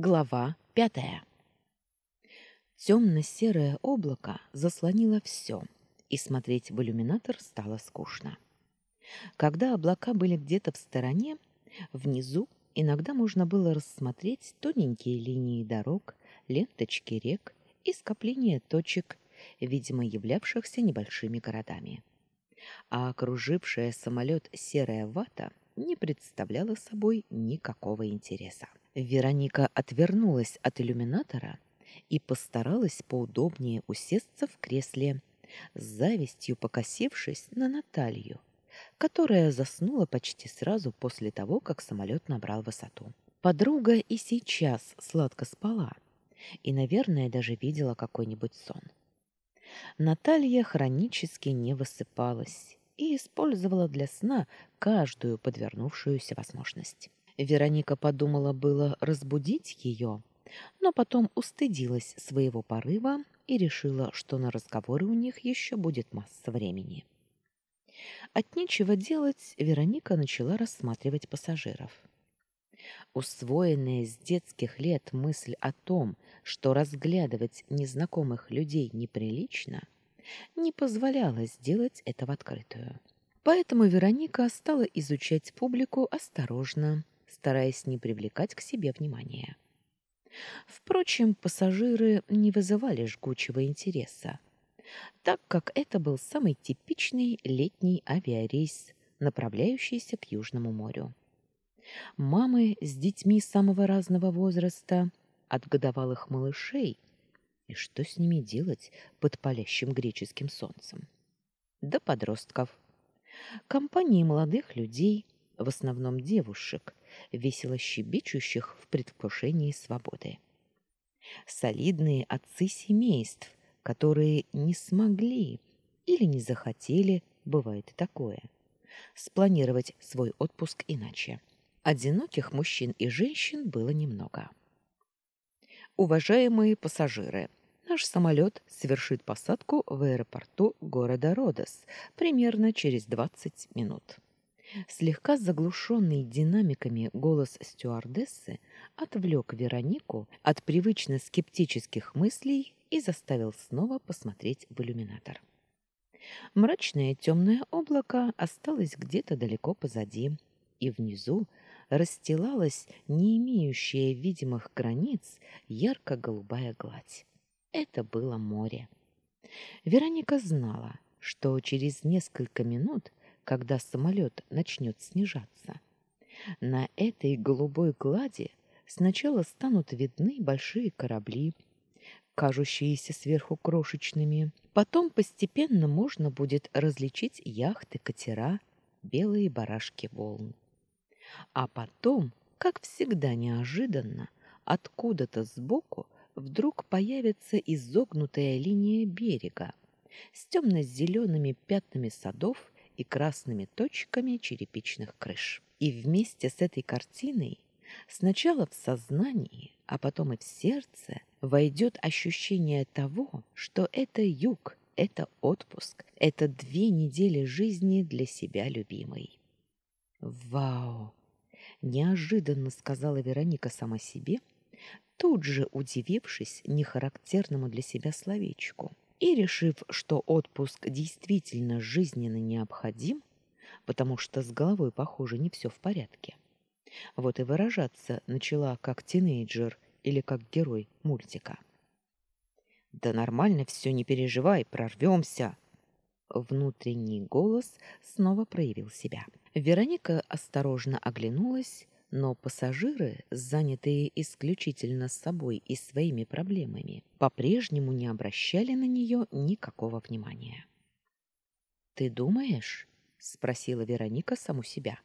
Глава пятая. Темно-серое облако заслонило все, и смотреть в иллюминатор стало скучно. Когда облака были где-то в стороне, внизу иногда можно было рассмотреть тоненькие линии дорог, ленточки рек и скопления точек, видимо, являвшихся небольшими городами. А окружившая самолет серая вата не представляла собой никакого интереса. Вероника отвернулась от иллюминатора и постаралась поудобнее усесться в кресле, с завистью покосившись на Наталью, которая заснула почти сразу после того, как самолет набрал высоту. Подруга и сейчас сладко спала и, наверное, даже видела какой-нибудь сон. Наталья хронически не высыпалась и использовала для сна каждую подвернувшуюся возможность. Вероника подумала было разбудить ее, но потом устыдилась своего порыва и решила, что на разговоры у них еще будет масса времени. От нечего делать Вероника начала рассматривать пассажиров. Усвоенная с детских лет мысль о том, что разглядывать незнакомых людей неприлично, не позволяла сделать это в открытую. Поэтому Вероника стала изучать публику осторожно, стараясь не привлекать к себе внимания. Впрочем, пассажиры не вызывали жгучего интереса, так как это был самый типичный летний авиарейс, направляющийся к Южному морю. Мамы с детьми самого разного возраста, от годовалых малышей, и что с ними делать под палящим греческим солнцем, до подростков. Компании молодых людей, в основном девушек, весело щебечущих в предвкушении свободы. Солидные отцы семейств, которые не смогли или не захотели, бывает и такое, спланировать свой отпуск иначе. Одиноких мужчин и женщин было немного. Уважаемые пассажиры, наш самолет совершит посадку в аэропорту города Родос примерно через 20 минут. Слегка заглушенный динамиками голос стюардессы отвлек Веронику от привычно скептических мыслей и заставил снова посмотреть в иллюминатор. Мрачное темное облако осталось где-то далеко позади, и внизу расстилалась не имеющая видимых границ ярко-голубая гладь. Это было море. Вероника знала, что через несколько минут когда самолет начнет снижаться. На этой голубой глади сначала станут видны большие корабли, кажущиеся сверху крошечными. Потом постепенно можно будет различить яхты, катера, белые барашки волн. А потом, как всегда неожиданно, откуда-то сбоку вдруг появится изогнутая линия берега с темно-зелеными пятнами садов и красными точками черепичных крыш. И вместе с этой картиной сначала в сознании, а потом и в сердце войдет ощущение того, что это юг, это отпуск, это две недели жизни для себя любимой. «Вау!» — неожиданно сказала Вероника сама себе, тут же удивившись нехарактерному для себя словечку — и, решив, что отпуск действительно жизненно необходим, потому что с головой, похоже, не все в порядке, вот и выражаться начала как тинейджер или как герой мультика. «Да нормально все, не переживай, прорвемся!» Внутренний голос снова проявил себя. Вероника осторожно оглянулась, но пассажиры, занятые исключительно собой и своими проблемами, по-прежнему не обращали на нее никакого внимания. «Ты думаешь?» — спросила Вероника саму себя.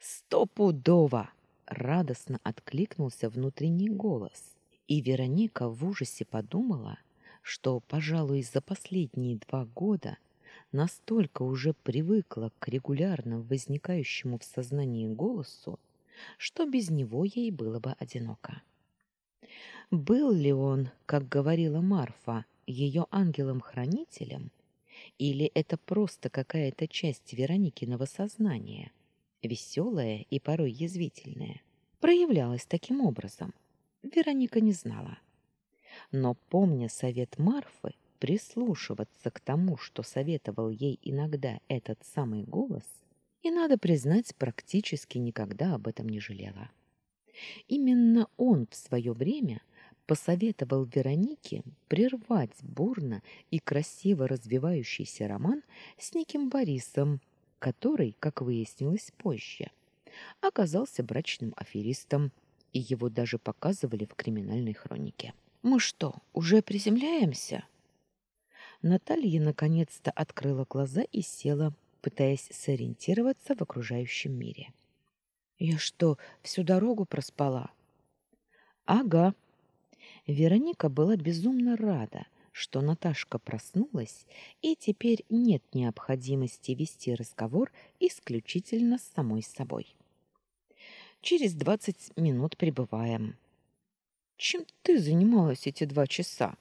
«Стопудово!» — радостно откликнулся внутренний голос, и Вероника в ужасе подумала, что, пожалуй, за последние два года настолько уже привыкла к регулярно возникающему в сознании голосу, что без него ей было бы одиноко. Был ли он, как говорила Марфа, ее ангелом-хранителем, или это просто какая-то часть Вероникиного сознания, веселая и порой язвительная, проявлялась таким образом, Вероника не знала. Но, помня совет Марфы, прислушиваться к тому, что советовал ей иногда этот самый голос, и, надо признать, практически никогда об этом не жалела. Именно он в свое время посоветовал Веронике прервать бурно и красиво развивающийся роман с неким Борисом, который, как выяснилось позже, оказался брачным аферистом, и его даже показывали в криминальной хронике. «Мы что, уже приземляемся?» Наталья наконец-то открыла глаза и села, пытаясь сориентироваться в окружающем мире. «Я что, всю дорогу проспала?» «Ага». Вероника была безумно рада, что Наташка проснулась, и теперь нет необходимости вести разговор исключительно с самой собой. «Через двадцать минут прибываем». «Чем ты занималась эти два часа?»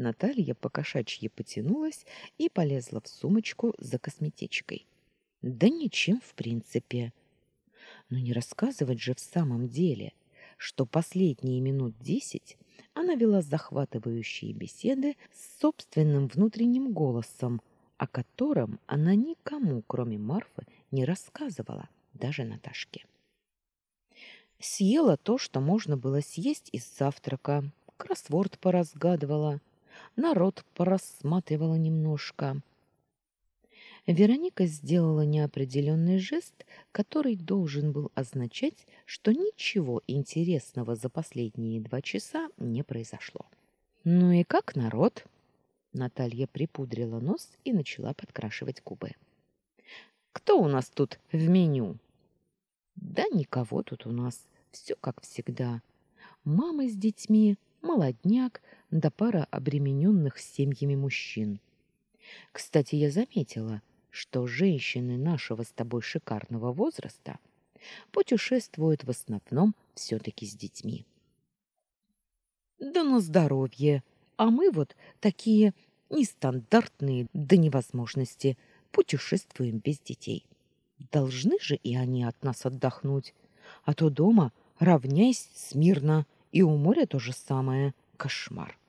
Наталья покошачьи потянулась и полезла в сумочку за косметичкой. Да ничем, в принципе. Но не рассказывать же в самом деле, что последние минут десять она вела захватывающие беседы с собственным внутренним голосом, о котором она никому, кроме Марфы, не рассказывала, даже Наташке. Съела то, что можно было съесть из завтрака, кроссворд поразгадывала, народ порассматривала немножко. Вероника сделала неопределенный жест, который должен был означать, что ничего интересного за последние два часа не произошло. «Ну и как народ?» Наталья припудрила нос и начала подкрашивать губы. «Кто у нас тут в меню?» «Да никого тут у нас. Все как всегда. Мамы с детьми, молодняк, да пара обремененных семьями мужчин. Кстати, я заметила, что женщины нашего с тобой шикарного возраста путешествуют в основном все-таки с детьми. Да на здоровье, а мы вот такие нестандартные до невозможности путешествуем без детей. Должны же и они от нас отдохнуть, а то дома равняйсь смирно, и у моря то же самое. Кошмар.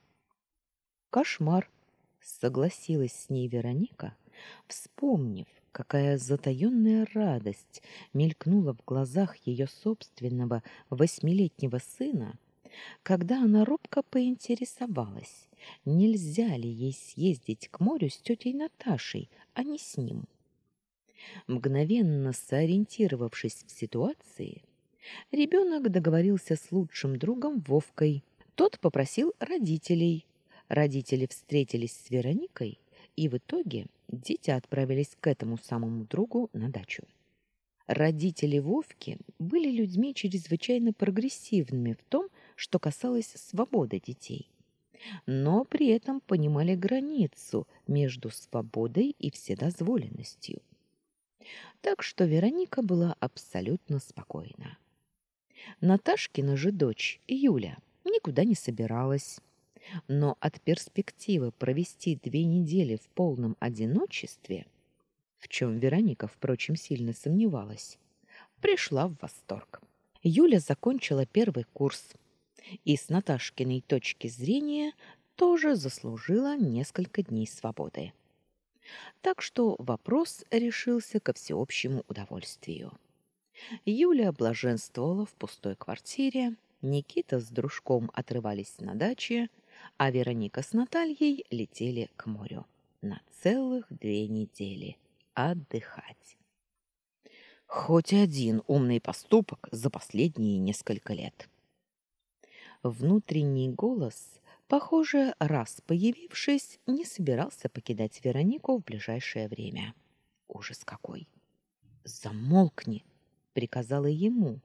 Кошмар, согласилась с ней Вероника, вспомнив, какая затаённая радость мелькнула в глазах ее собственного восьмилетнего сына, когда она робко поинтересовалась, нельзя ли ей съездить к морю с тетей Наташей, а не с ним. Мгновенно сориентировавшись в ситуации, ребенок договорился с лучшим другом Вовкой. Тот попросил родителей, Родители встретились с Вероникой, и в итоге дети отправились к этому самому другу на дачу. Родители Вовки были людьми чрезвычайно прогрессивными в том, что касалось свободы детей, но при этом понимали границу между свободой и вседозволенностью. Так что Вероника была абсолютно спокойна. Наташкина же дочь, Юля, никуда не собиралась но от перспективы провести две недели в полном одиночестве, в чем Вероника, впрочем, сильно сомневалась, пришла в восторг. Юля закончила первый курс и с Наташкиной точки зрения тоже заслужила несколько дней свободы. Так что вопрос решился ко всеобщему удовольствию. Юля блаженствовала в пустой квартире, Никита с дружком отрывались на даче, а Вероника с Натальей летели к морю на целых две недели отдыхать. Хоть один умный поступок за последние несколько лет. Внутренний голос, похоже, раз появившись, не собирался покидать Веронику в ближайшее время. Ужас какой! Замолкни, приказала ему.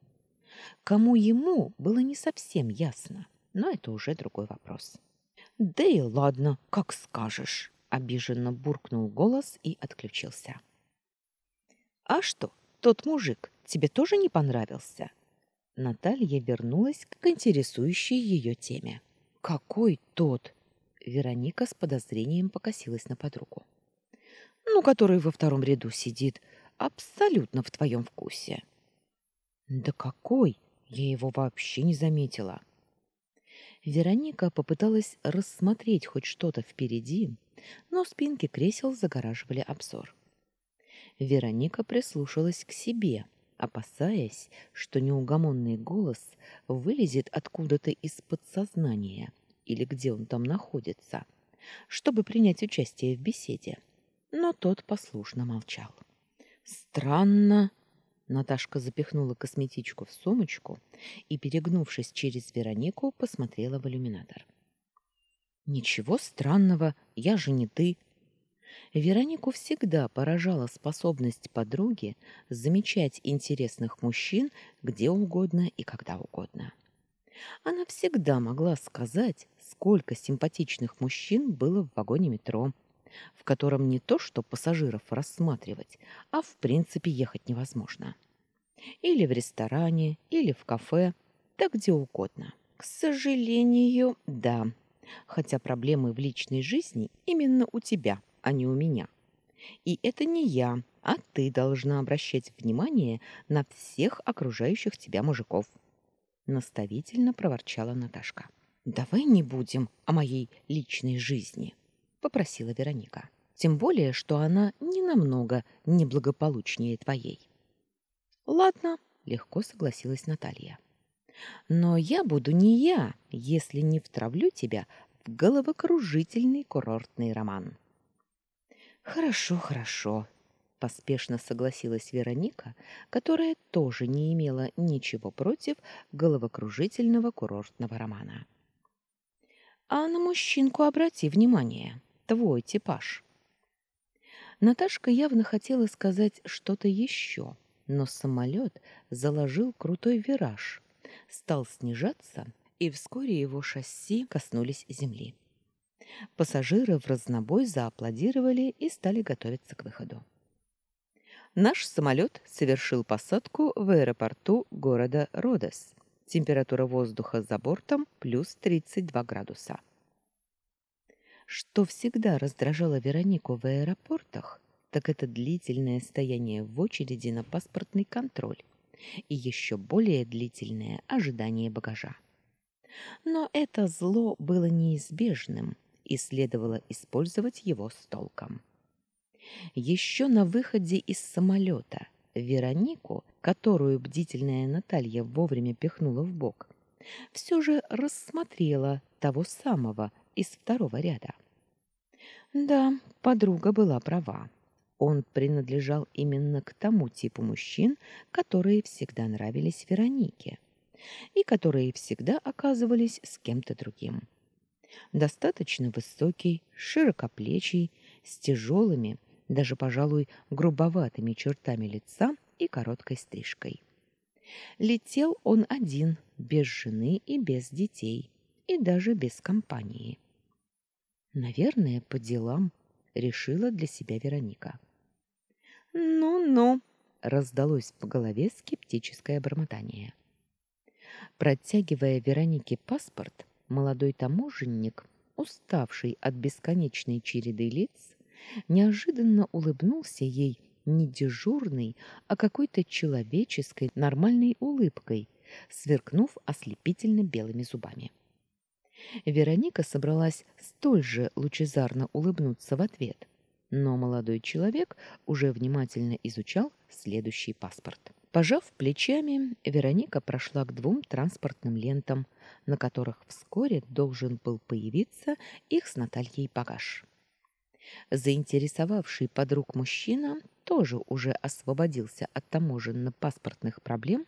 Кому ему было не совсем ясно, но это уже другой вопрос. Да и ладно, как скажешь, обиженно буркнул голос и отключился. А что, тот мужик тебе тоже не понравился? Наталья вернулась к интересующей ее теме. Какой тот? Вероника с подозрением покосилась на подругу. Ну, который во втором ряду сидит, абсолютно в твоем вкусе. Да какой? Я его вообще не заметила. Вероника попыталась рассмотреть хоть что-то впереди, но спинки кресел загораживали обзор. Вероника прислушалась к себе, опасаясь, что неугомонный голос вылезет откуда-то из подсознания или где он там находится, чтобы принять участие в беседе. Но тот послушно молчал. Странно, Наташка запихнула косметичку в сумочку и, перегнувшись через Веронику, посмотрела в иллюминатор. Ничего странного, я же не ты. Веронику всегда поражала способность подруги замечать интересных мужчин где угодно и когда угодно. Она всегда могла сказать, сколько симпатичных мужчин было в вагоне метро, в котором не то что пассажиров рассматривать, а в принципе ехать невозможно. Или в ресторане, или в кафе, да где угодно. К сожалению, да. Хотя проблемы в личной жизни именно у тебя, а не у меня. И это не я, а ты должна обращать внимание на всех окружающих тебя мужиков. Наставительно проворчала Наташка. Давай не будем о моей личной жизни попросила Вероника. Тем более, что она не намного неблагополучнее твоей. Ладно, легко согласилась Наталья. Но я буду не я, если не втравлю тебя в головокружительный курортный роман. Хорошо, хорошо, поспешно согласилась Вероника, которая тоже не имела ничего против головокружительного курортного романа. А на мужчинку обрати внимание твой типаж. Наташка явно хотела сказать что-то еще, но самолет заложил крутой вираж, стал снижаться, и вскоре его шасси коснулись земли. Пассажиры в разнобой зааплодировали и стали готовиться к выходу. Наш самолет совершил посадку в аэропорту города Родос. Температура воздуха за бортом плюс 32 градуса. Что всегда раздражало Веронику в аэропортах, так это длительное стояние в очереди на паспортный контроль и еще более длительное ожидание багажа. Но это зло было неизбежным, и следовало использовать его с толком. Еще на выходе из самолета Веронику, которую бдительная Наталья вовремя пихнула в бок, все же рассмотрела того самого из второго ряда. Да, подруга была права. Он принадлежал именно к тому типу мужчин, которые всегда нравились Веронике и которые всегда оказывались с кем-то другим. Достаточно высокий, широкоплечий, с тяжелыми, даже, пожалуй, грубоватыми чертами лица и короткой стрижкой. Летел он один, без жены и без детей, и даже без компании. Наверное, по делам, решила для себя Вероника. Ну-ну, раздалось в голове скептическое бормотание. Протягивая Веронике паспорт, молодой таможенник, уставший от бесконечной череды лиц, неожиданно улыбнулся ей не дежурной, а какой-то человеческой нормальной улыбкой, сверкнув ослепительно белыми зубами. Вероника собралась столь же лучезарно улыбнуться в ответ, но молодой человек уже внимательно изучал следующий паспорт. Пожав плечами, Вероника прошла к двум транспортным лентам, на которых вскоре должен был появиться их с Натальей багаж. Заинтересовавший подруг мужчина тоже уже освободился от таможенно-паспортных проблем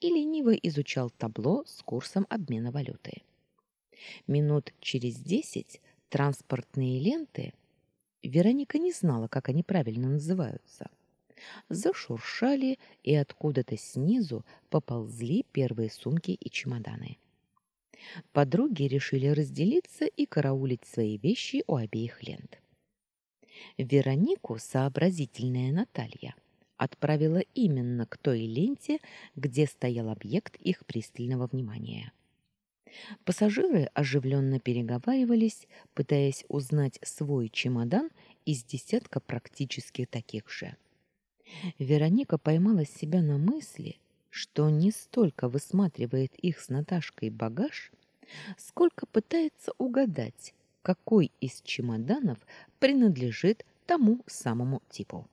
и лениво изучал табло с курсом обмена валюты. Минут через десять транспортные ленты, Вероника не знала, как они правильно называются, зашуршали, и откуда-то снизу поползли первые сумки и чемоданы. Подруги решили разделиться и караулить свои вещи у обеих лент. Веронику сообразительная Наталья отправила именно к той ленте, где стоял объект их пристального внимания. Пассажиры оживленно переговаривались, пытаясь узнать свой чемодан из десятка практически таких же. Вероника поймала себя на мысли, что не столько высматривает их с Наташкой багаж, сколько пытается угадать, какой из чемоданов принадлежит тому самому типу.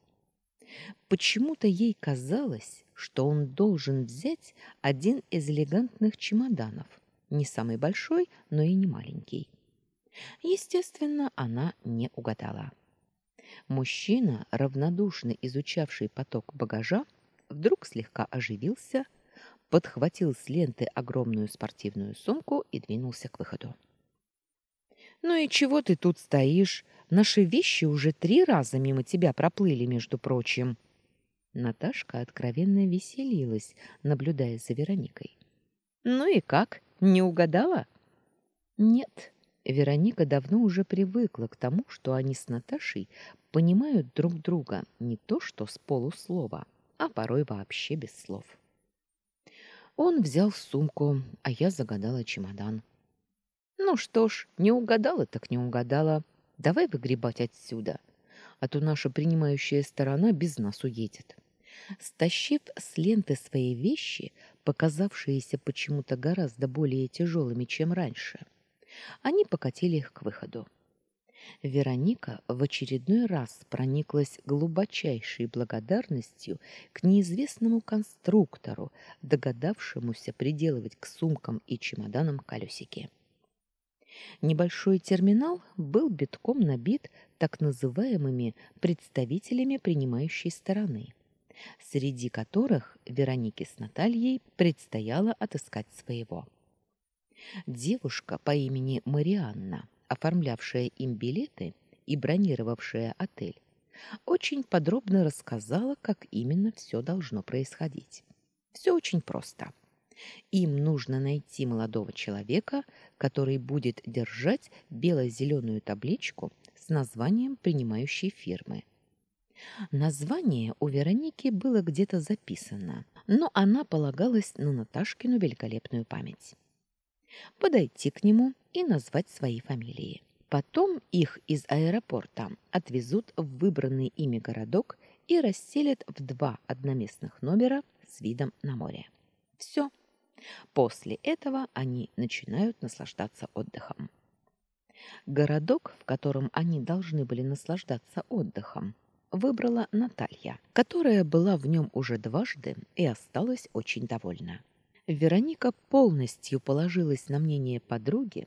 Почему-то ей казалось, что он должен взять один из элегантных чемоданов, не самый большой, но и не маленький. Естественно, она не угадала. Мужчина, равнодушно изучавший поток багажа, вдруг слегка оживился, подхватил с ленты огромную спортивную сумку и двинулся к выходу. «Ну и чего ты тут стоишь? Наши вещи уже три раза мимо тебя проплыли, между прочим». Наташка откровенно веселилась, наблюдая за Вероникой. «Ну и как? Не угадала?» «Нет». Вероника давно уже привыкла к тому, что они с Наташей понимают друг друга не то что с полуслова, а порой вообще без слов. Он взял сумку, а я загадала чемодан. Ну что ж, не угадала так не угадала. Давай выгребать отсюда, а то наша принимающая сторона без нас уедет. Стащив с ленты свои вещи, показавшиеся почему-то гораздо более тяжелыми, чем раньше, они покатили их к выходу. Вероника в очередной раз прониклась глубочайшей благодарностью к неизвестному конструктору, догадавшемуся приделывать к сумкам и чемоданам колесики. Небольшой терминал был битком набит так называемыми представителями принимающей стороны, среди которых Веронике с Натальей предстояло отыскать своего. Девушка по имени Марианна – оформлявшая им билеты и бронировавшая отель, очень подробно рассказала, как именно все должно происходить. Все очень просто. Им нужно найти молодого человека, который будет держать бело-зеленую табличку с названием принимающей фирмы. Название у Вероники было где-то записано, но она полагалась на Наташкину великолепную память подойти к нему и назвать свои фамилии. Потом их из аэропорта отвезут в выбранный ими городок и расселят в два одноместных номера с видом на море. Все. После этого они начинают наслаждаться отдыхом. Городок, в котором они должны были наслаждаться отдыхом, выбрала Наталья, которая была в нем уже дважды и осталась очень довольна. Вероника полностью положилась на мнение подруги,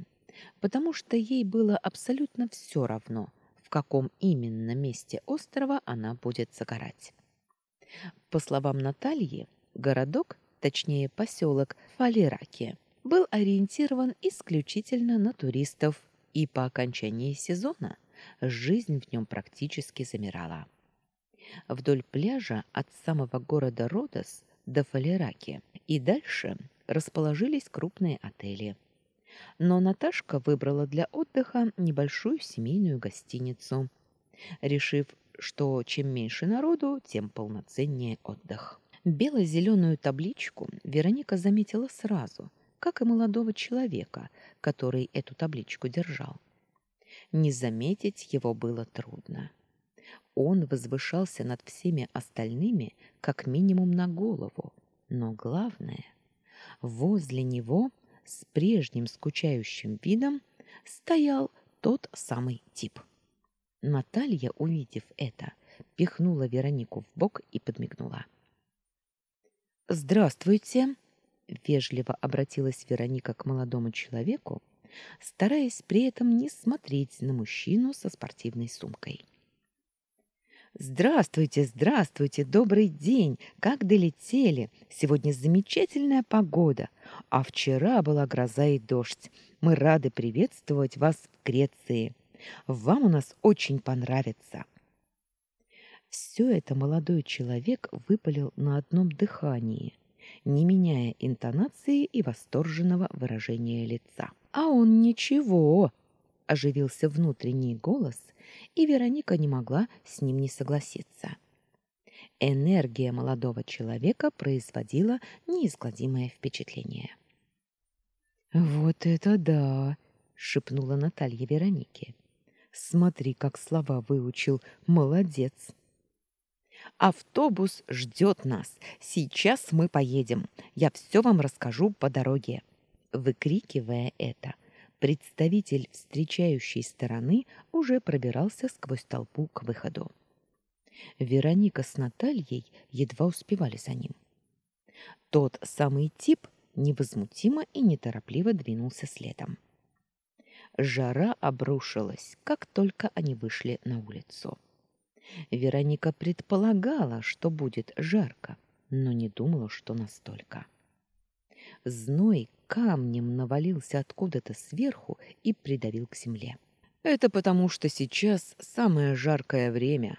потому что ей было абсолютно все равно, в каком именно месте острова она будет загорать. По словам Натальи, городок, точнее поселок Фалираки, был ориентирован исключительно на туристов, и по окончании сезона жизнь в нем практически замирала. Вдоль пляжа от самого города Родос до Фалераки и дальше расположились крупные отели. Но Наташка выбрала для отдыха небольшую семейную гостиницу, решив, что чем меньше народу, тем полноценнее отдых. Бело-зеленую табличку Вероника заметила сразу, как и молодого человека, который эту табличку держал. Не заметить его было трудно. Он возвышался над всеми остальными как минимум на голову, но главное, возле него с прежним скучающим видом стоял тот самый тип. Наталья, увидев это, пихнула Веронику в бок и подмигнула. «Здравствуйте!» — вежливо обратилась Вероника к молодому человеку, стараясь при этом не смотреть на мужчину со спортивной сумкой. Здравствуйте, здравствуйте, добрый день. Как долетели? Сегодня замечательная погода, а вчера была гроза и дождь. Мы рады приветствовать вас в Греции. Вам у нас очень понравится. Все это молодой человек выпалил на одном дыхании, не меняя интонации и восторженного выражения лица. А он ничего, оживился внутренний голос, и Вероника не могла с ним не согласиться. Энергия молодого человека производила неизгладимое впечатление. «Вот это да!» — шепнула Наталья Веронике. «Смотри, как слова выучил. Молодец!» «Автобус ждет нас. Сейчас мы поедем. Я все вам расскажу по дороге», Выкрикивая это, представитель встречающей стороны уже пробирался сквозь толпу к выходу. Вероника с Натальей едва успевали за ним. Тот самый тип невозмутимо и неторопливо двинулся следом. Жара обрушилась, как только они вышли на улицу. Вероника предполагала, что будет жарко, но не думала, что настолько. Зной камнем навалился откуда-то сверху и придавил к земле. Это потому, что сейчас самое жаркое время.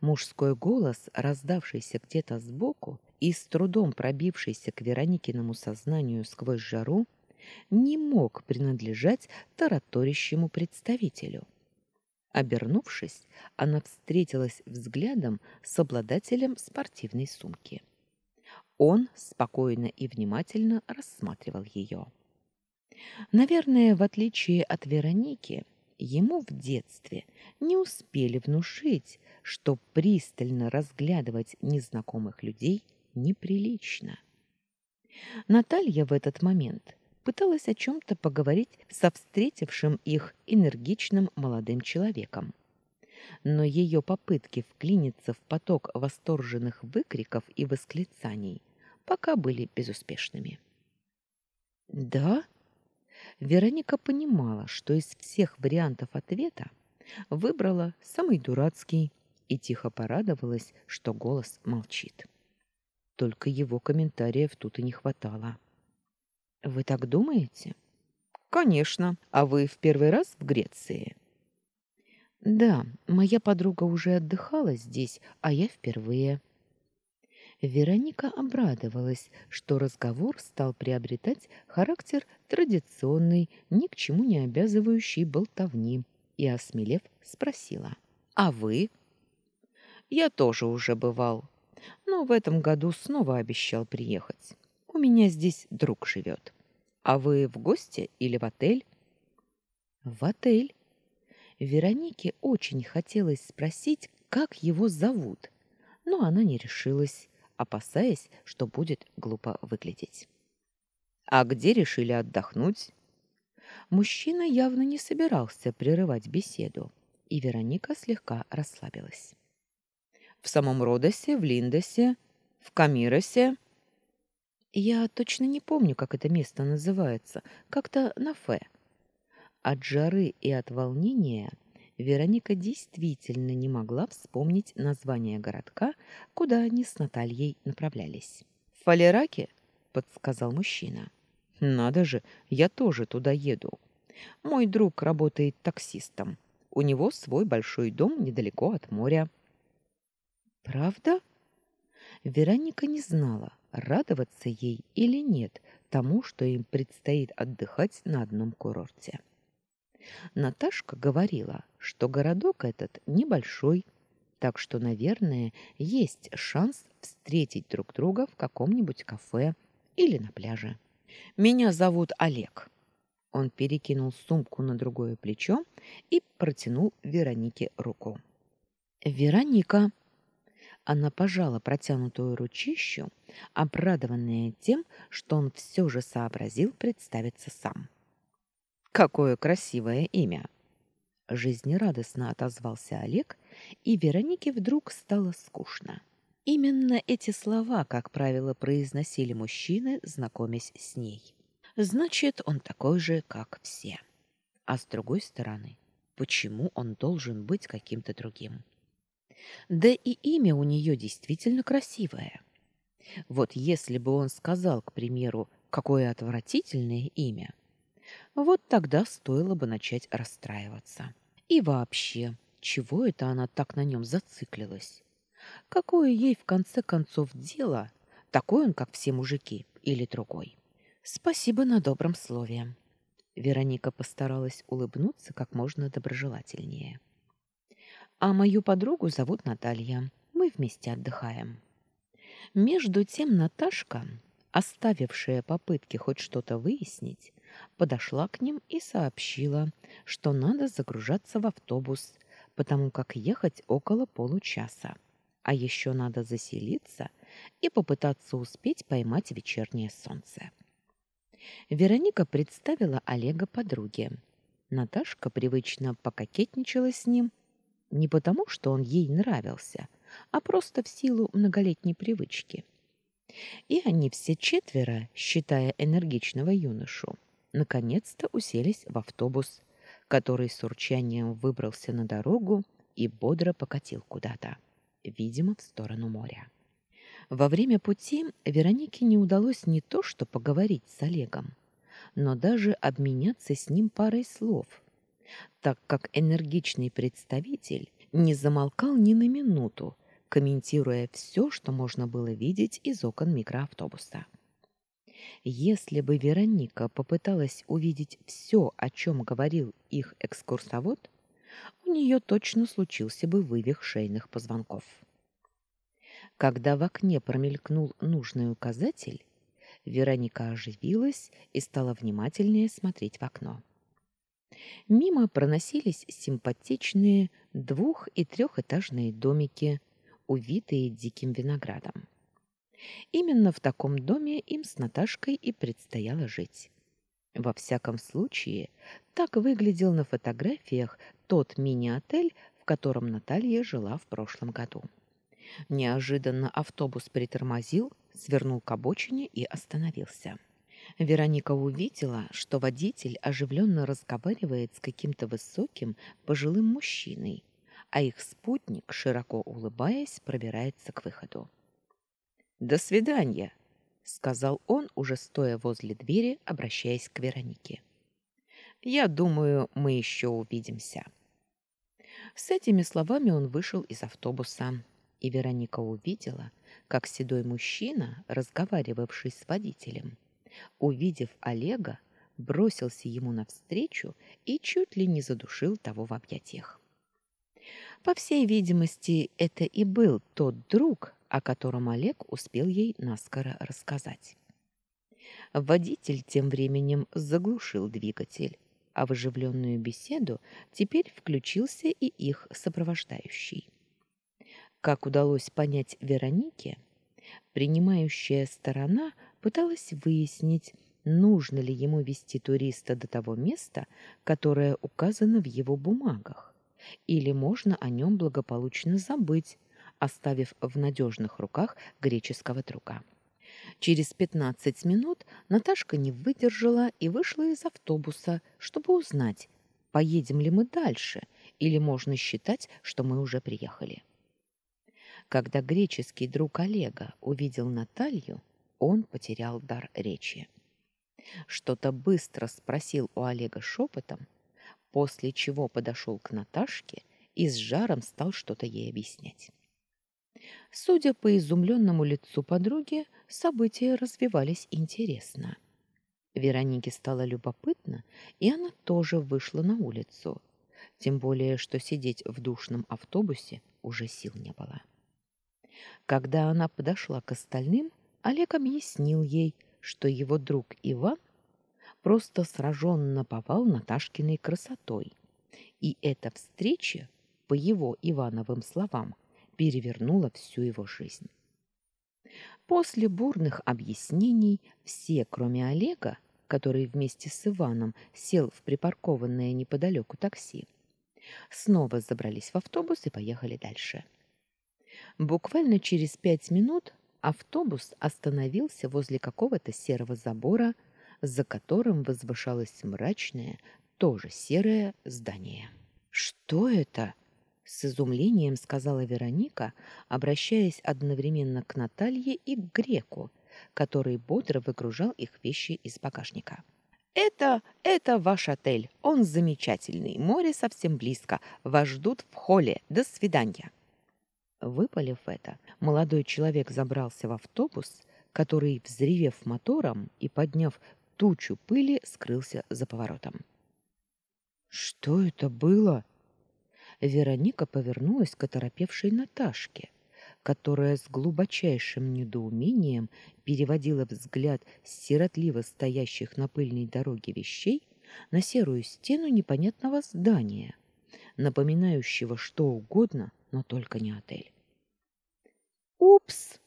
Мужской голос, раздавшийся где-то сбоку и с трудом пробившийся к Вероникиному сознанию сквозь жару, не мог принадлежать тараторящему представителю. Обернувшись, она встретилась взглядом с обладателем спортивной сумки. Он спокойно и внимательно рассматривал ее. Наверное, в отличие от Вероники, ему в детстве не успели внушить, что пристально разглядывать незнакомых людей неприлично. Наталья в этот момент пыталась о чем-то поговорить со встретившим их энергичным молодым человеком. Но ее попытки вклиниться в поток восторженных выкриков и восклицаний пока были безуспешными. «Да?» Вероника понимала, что из всех вариантов ответа выбрала самый дурацкий и тихо порадовалась, что голос молчит. Только его комментариев тут и не хватало. Вы так думаете? Конечно. А вы в первый раз в Греции? Да, моя подруга уже отдыхала здесь, а я впервые. Вероника обрадовалась, что разговор стал приобретать характер традиционной, ни к чему не обязывающей болтовни, и, осмелев, спросила. «А вы?» «Я тоже уже бывал, но в этом году снова обещал приехать. У меня здесь друг живет. А вы в гости или в отель? В отель. Веронике очень хотелось спросить, как его зовут, но она не решилась, опасаясь, что будет глупо выглядеть. А где решили отдохнуть? Мужчина явно не собирался прерывать беседу, и Вероника слегка расслабилась. В самом Родосе, в Линдосе, в Камиросе. Я точно не помню, как это место называется. Как-то на «фе». От жары и от волнения Вероника действительно не могла вспомнить название городка, куда они с Натальей направлялись. «В Фалераке?» — подсказал мужчина. «Надо же, я тоже туда еду. Мой друг работает таксистом. У него свой большой дом недалеко от моря». «Правда?» Вероника не знала, радоваться ей или нет тому, что им предстоит отдыхать на одном курорте. Наташка говорила, что городок этот небольшой, так что, наверное, есть шанс встретить друг друга в каком-нибудь кафе или на пляже. Меня зовут Олег. Он перекинул сумку на другое плечо и протянул Веронике руку. Вероника она пожала протянутую ручищу, обрадованная тем, что он все же сообразил представиться сам. «Какое красивое имя!» Жизнерадостно отозвался Олег, и Веронике вдруг стало скучно. Именно эти слова, как правило, произносили мужчины, знакомясь с ней. Значит, он такой же, как все. А с другой стороны, почему он должен быть каким-то другим? Да и имя у нее действительно красивое. Вот если бы он сказал, к примеру, какое отвратительное имя, вот тогда стоило бы начать расстраиваться. И вообще, чего это она так на нем зациклилась? Какое ей в конце концов дело, такой он, как все мужики, или другой? Спасибо на добром слове. Вероника постаралась улыбнуться как можно доброжелательнее. А мою подругу зовут Наталья. Мы вместе отдыхаем. Между тем Наташка, оставившая попытки хоть что-то выяснить, подошла к ним и сообщила, что надо загружаться в автобус, потому как ехать около получаса. А еще надо заселиться и попытаться успеть поймать вечернее солнце. Вероника представила Олега подруге. Наташка привычно пококетничала с ним, не потому, что он ей нравился, а просто в силу многолетней привычки. И они все четверо, считая энергичного юношу, наконец-то уселись в автобус, который с урчанием выбрался на дорогу и бодро покатил куда-то, видимо, в сторону моря. Во время пути Веронике не удалось не то что поговорить с Олегом, но даже обменяться с ним парой слов, так как энергичный представитель не замолкал ни на минуту, комментируя все, что можно было видеть из окон микроавтобуса. Если бы Вероника попыталась увидеть все, о чем говорил их экскурсовод, у нее точно случился бы вывих шейных позвонков. Когда в окне промелькнул нужный указатель, Вероника оживилась и стала внимательнее смотреть в окно. Мимо проносились симпатичные двух- и трехэтажные домики, увитые диким виноградом. Именно в таком доме им с Наташкой и предстояло жить. Во всяком случае, так выглядел на фотографиях тот мини-отель, в котором Наталья жила в прошлом году. Неожиданно автобус притормозил, свернул к обочине и остановился. Вероника увидела, что водитель оживленно разговаривает с каким-то высоким пожилым мужчиной, а их спутник, широко улыбаясь, пробирается к выходу. «До свидания», — сказал он, уже стоя возле двери, обращаясь к Веронике. «Я думаю, мы еще увидимся». С этими словами он вышел из автобуса, и Вероника увидела, как седой мужчина, разговаривавший с водителем, увидев Олега, бросился ему навстречу и чуть ли не задушил того в объятиях. По всей видимости, это и был тот друг, о котором Олег успел ей наскоро рассказать. Водитель тем временем заглушил двигатель, а в оживленную беседу теперь включился и их сопровождающий. Как удалось понять Веронике, принимающая сторона пыталась выяснить, нужно ли ему вести туриста до того места, которое указано в его бумагах, или можно о нем благополучно забыть, оставив в надежных руках греческого друга. Через пятнадцать минут Наташка не выдержала и вышла из автобуса, чтобы узнать, поедем ли мы дальше или можно считать, что мы уже приехали. Когда греческий друг Олега увидел Наталью, он потерял дар речи. Что-то быстро спросил у Олега шепотом, после чего подошел к Наташке и с жаром стал что-то ей объяснять. Судя по изумленному лицу подруги, события развивались интересно. Веронике стало любопытно, и она тоже вышла на улицу, тем более что сидеть в душном автобусе уже сил не было. Когда она подошла к остальным, Олег объяснил ей, что его друг Иван просто сражен наповал Наташкиной красотой. И эта встреча, по его Ивановым словам, перевернула всю его жизнь. После бурных объяснений все, кроме Олега, который вместе с Иваном сел в припаркованное неподалеку такси, снова забрались в автобус и поехали дальше. Буквально через пять минут автобус остановился возле какого-то серого забора, за которым возвышалось мрачное, тоже серое здание. «Что это?» — с изумлением сказала Вероника, обращаясь одновременно к Наталье и к Греку, который бодро выгружал их вещи из багажника. «Это... это ваш отель. Он замечательный. Море совсем близко. Вас ждут в холле. До свидания». Выпалив это, молодой человек забрался в автобус, который, взревев мотором и подняв тучу пыли, скрылся за поворотом. «Что это было?» Вероника повернулась к оторопевшей Наташке, которая с глубочайшим недоумением переводила взгляд с сиротливо стоящих на пыльной дороге вещей на серую стену непонятного здания, напоминающего что угодно, но только не отель. «Упс!»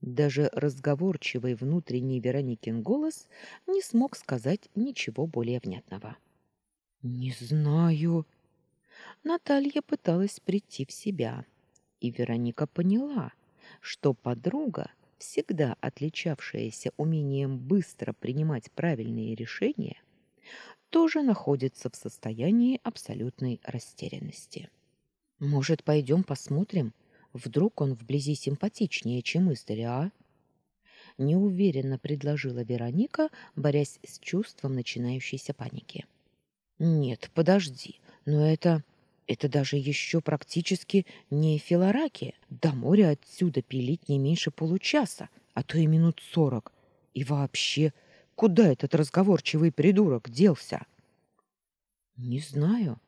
Даже разговорчивый внутренний Вероникин голос не смог сказать ничего более внятного. «Не знаю». Наталья пыталась прийти в себя, и Вероника поняла, что подруга, всегда отличавшаяся умением быстро принимать правильные решения, тоже находится в состоянии абсолютной растерянности. «Может, пойдем посмотрим? Вдруг он вблизи симпатичнее, чем издали, а?» Неуверенно предложила Вероника, борясь с чувством начинающейся паники. «Нет, подожди, но это... это даже еще практически не Филараки. До моря отсюда пилить не меньше получаса, а то и минут сорок. И вообще, Куда этот разговорчивый придурок делся? Не знаю.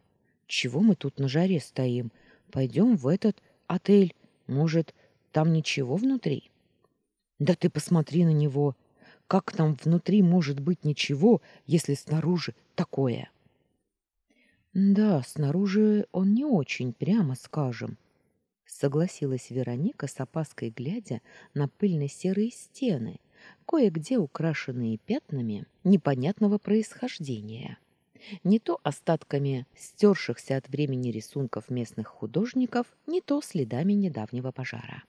Чего мы тут на жаре стоим? Пойдем в этот отель. Может, там ничего внутри? Да ты посмотри на него. Как там внутри может быть ничего, если снаружи такое? Да, снаружи он не очень, прямо скажем. Согласилась Вероника с опаской глядя на пыльно-серые стены, кое-где украшенные пятнами непонятного происхождения. Не то остатками стершихся от времени рисунков местных художников, не то следами недавнего пожара.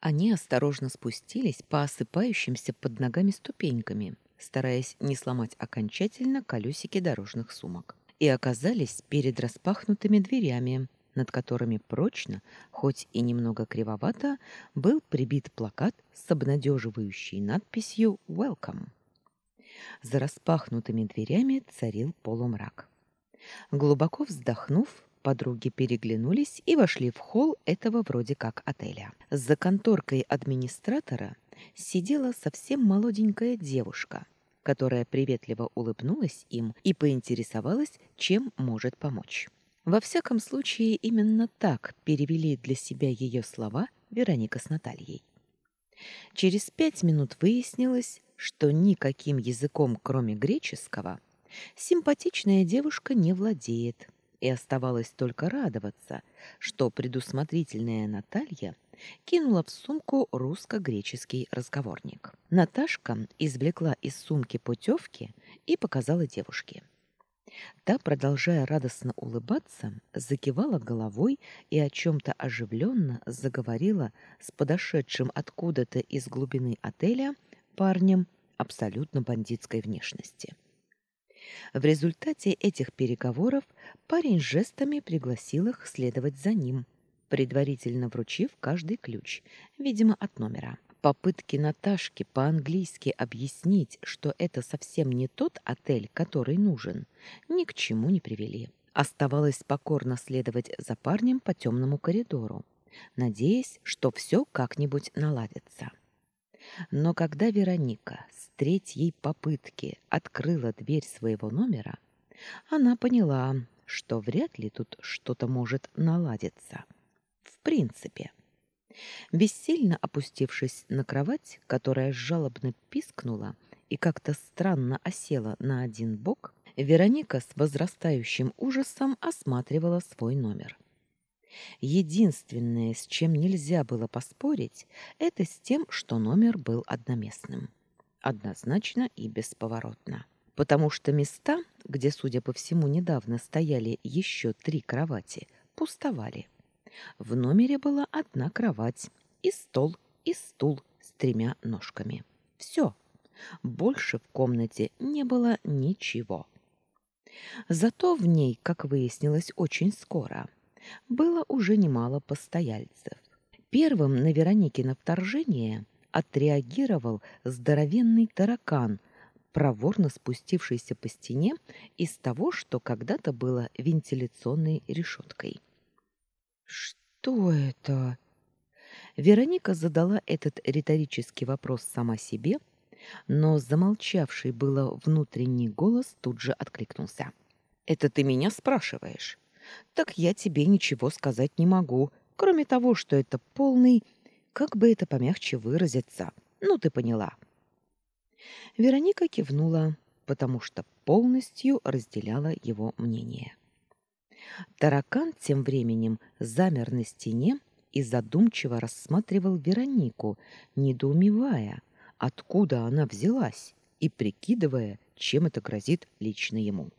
Они осторожно спустились по осыпающимся под ногами ступеньками, стараясь не сломать окончательно колесики дорожных сумок, и оказались перед распахнутыми дверями, над которыми прочно, хоть и немного кривовато, был прибит плакат с обнадеживающей надписью «Welcome». За распахнутыми дверями царил полумрак. Глубоко вздохнув, подруги переглянулись и вошли в холл этого вроде как отеля. За конторкой администратора сидела совсем молоденькая девушка, которая приветливо улыбнулась им и поинтересовалась, чем может помочь. Во всяком случае, именно так перевели для себя ее слова Вероника с Натальей. Через пять минут выяснилось, что никаким языком, кроме греческого, симпатичная девушка не владеет, и оставалось только радоваться, что предусмотрительная Наталья кинула в сумку русско-греческий разговорник. Наташка извлекла из сумки путевки и показала девушке. Та, продолжая радостно улыбаться, закивала головой и о чем-то оживленно заговорила с подошедшим откуда-то из глубины отеля парнем абсолютно бандитской внешности. В результате этих переговоров парень жестами пригласил их следовать за ним, предварительно вручив каждый ключ, видимо, от номера. Попытки Наташки по-английски объяснить, что это совсем не тот отель, который нужен, ни к чему не привели. Оставалось покорно следовать за парнем по темному коридору, надеясь, что все как-нибудь наладится. Но когда Вероника с третьей попытки открыла дверь своего номера, она поняла, что вряд ли тут что-то может наладиться. В принципе. Бессильно опустившись на кровать, которая жалобно пискнула и как-то странно осела на один бок, Вероника с возрастающим ужасом осматривала свой номер. Единственное, с чем нельзя было поспорить, это с тем, что номер был одноместным. Однозначно и бесповоротно. Потому что места, где, судя по всему, недавно стояли еще три кровати, пустовали. В номере была одна кровать и стол, и стул с тремя ножками. Все. Больше в комнате не было ничего. Зато в ней, как выяснилось очень скоро, было уже немало постояльцев. Первым на Вероникино вторжение отреагировал здоровенный таракан, проворно спустившийся по стене из того, что когда-то было вентиляционной решеткой. Что это? Вероника задала этот риторический вопрос сама себе, но замолчавший было внутренний голос тут же откликнулся. Это ты меня спрашиваешь? Так я тебе ничего сказать не могу, кроме того, что это полный, как бы это помягче выразиться. Ну ты поняла. Вероника кивнула, потому что полностью разделяла его мнение. Таракан тем временем замер на стене и задумчиво рассматривал Веронику, недоумевая, откуда она взялась, и прикидывая, чем это грозит лично ему.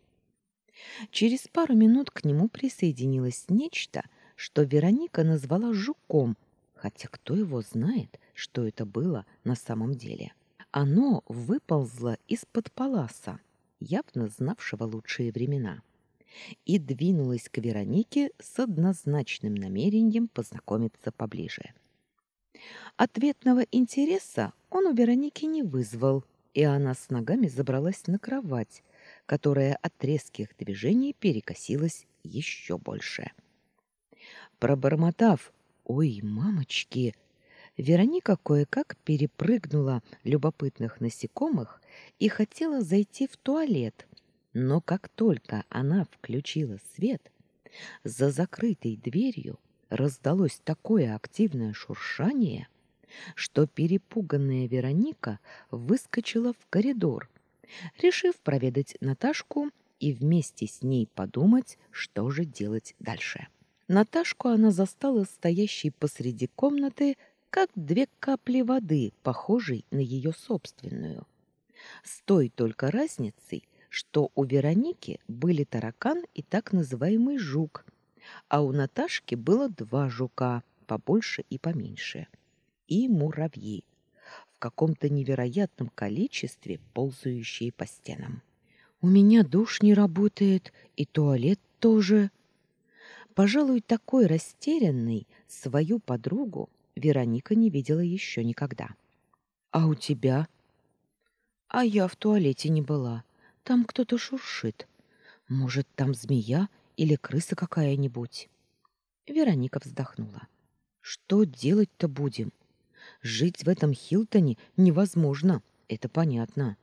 Через пару минут к нему присоединилось нечто, что Вероника назвала жуком, хотя кто его знает, что это было на самом деле. Оно выползло из-под паласа, явно знавшего лучшие времена, и двинулось к Веронике с однозначным намерением познакомиться поближе. Ответного интереса он у Вероники не вызвал, и она с ногами забралась на кровать, которая от резких движений перекосилась еще больше. Пробормотав «Ой, мамочки!», Вероника кое-как перепрыгнула любопытных насекомых и хотела зайти в туалет, но как только она включила свет, за закрытой дверью раздалось такое активное шуршание, что перепуганная Вероника выскочила в коридор решив проведать Наташку и вместе с ней подумать, что же делать дальше. Наташку она застала стоящей посреди комнаты, как две капли воды, похожей на ее собственную. С той только разницей, что у Вероники были таракан и так называемый жук, а у Наташки было два жука, побольше и поменьше, и муравьи, в каком-то невероятном количестве, ползающие по стенам. У меня душ не работает, и туалет тоже. Пожалуй, такой растерянной свою подругу Вероника не видела еще никогда. А у тебя? А я в туалете не была. Там кто-то шуршит. Может, там змея или крыса какая-нибудь? Вероника вздохнула. Что делать-то будем? Жить в этом Хилтоне невозможно, это понятно.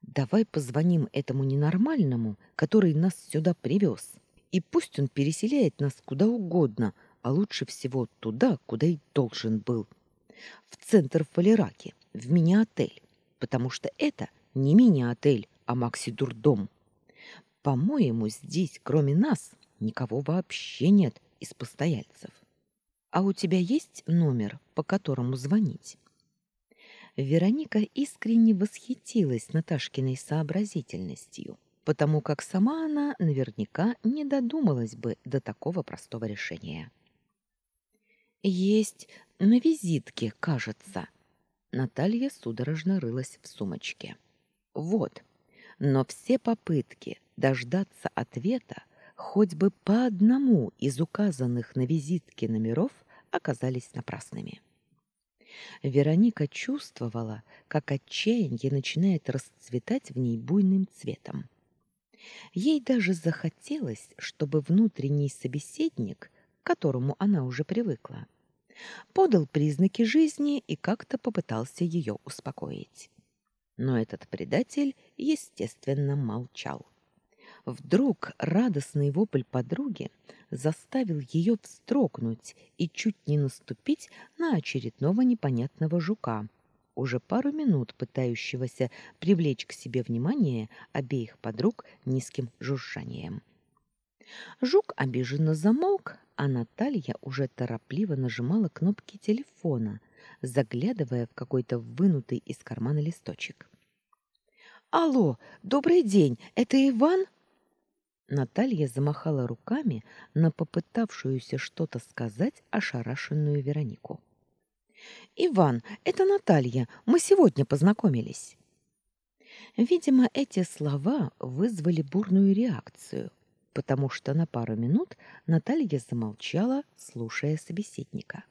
Давай позвоним этому ненормальному, который нас сюда привез, и пусть он переселяет нас куда угодно, а лучше всего туда, куда и должен был. В центр Фалераки, в мини-отель, потому что это не мини-отель, а макси-дурдом. По-моему, здесь, кроме нас, никого вообще нет из постояльцев. А у тебя есть номер, по которому звонить? Вероника искренне восхитилась Наташкиной сообразительностью, потому как сама она наверняка не додумалась бы до такого простого решения. Есть на визитке, кажется. Наталья судорожно рылась в сумочке. Вот. Но все попытки дождаться ответа хоть бы по одному из указанных на визитке номеров оказались напрасными. Вероника чувствовала, как отчаяние начинает расцветать в ней буйным цветом. Ей даже захотелось, чтобы внутренний собеседник, к которому она уже привыкла, подал признаки жизни и как-то попытался ее успокоить. Но этот предатель, естественно, молчал. Вдруг радостный вопль подруги заставил ее вздрогнуть и чуть не наступить на очередного непонятного жука, уже пару минут пытающегося привлечь к себе внимание обеих подруг низким жужжанием. Жук обиженно замолк, а Наталья уже торопливо нажимала кнопки телефона, заглядывая в какой-то вынутый из кармана листочек. «Алло, добрый день, это Иван?» Наталья замахала руками на попытавшуюся что-то сказать ошарашенную Веронику. «Иван, это Наталья, мы сегодня познакомились». Видимо, эти слова вызвали бурную реакцию, потому что на пару минут Наталья замолчала, слушая собеседника.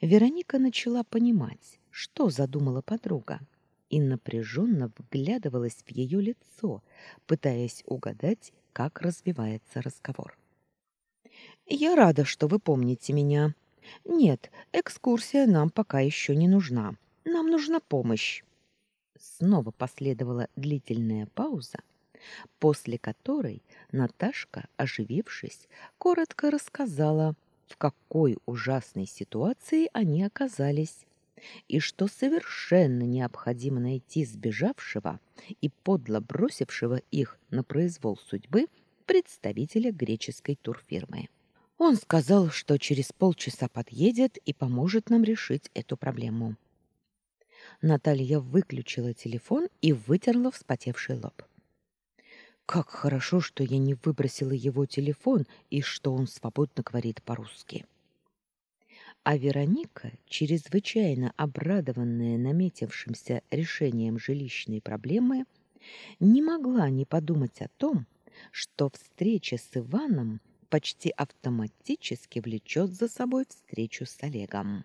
Вероника начала понимать, что задумала подруга и напряженно вглядывалась в ее лицо, пытаясь угадать, как развивается разговор. «Я рада, что вы помните меня. Нет, экскурсия нам пока еще не нужна. Нам нужна помощь». Снова последовала длительная пауза, после которой Наташка, оживившись, коротко рассказала, в какой ужасной ситуации они оказались и что совершенно необходимо найти сбежавшего и подло бросившего их на произвол судьбы представителя греческой турфирмы. Он сказал, что через полчаса подъедет и поможет нам решить эту проблему. Наталья выключила телефон и вытерла вспотевший лоб. Как хорошо, что я не выбросила его телефон и что он свободно говорит по-русски. А Вероника, чрезвычайно обрадованная наметившимся решением жилищной проблемы, не могла не подумать о том, что встреча с Иваном почти автоматически влечет за собой встречу с Олегом.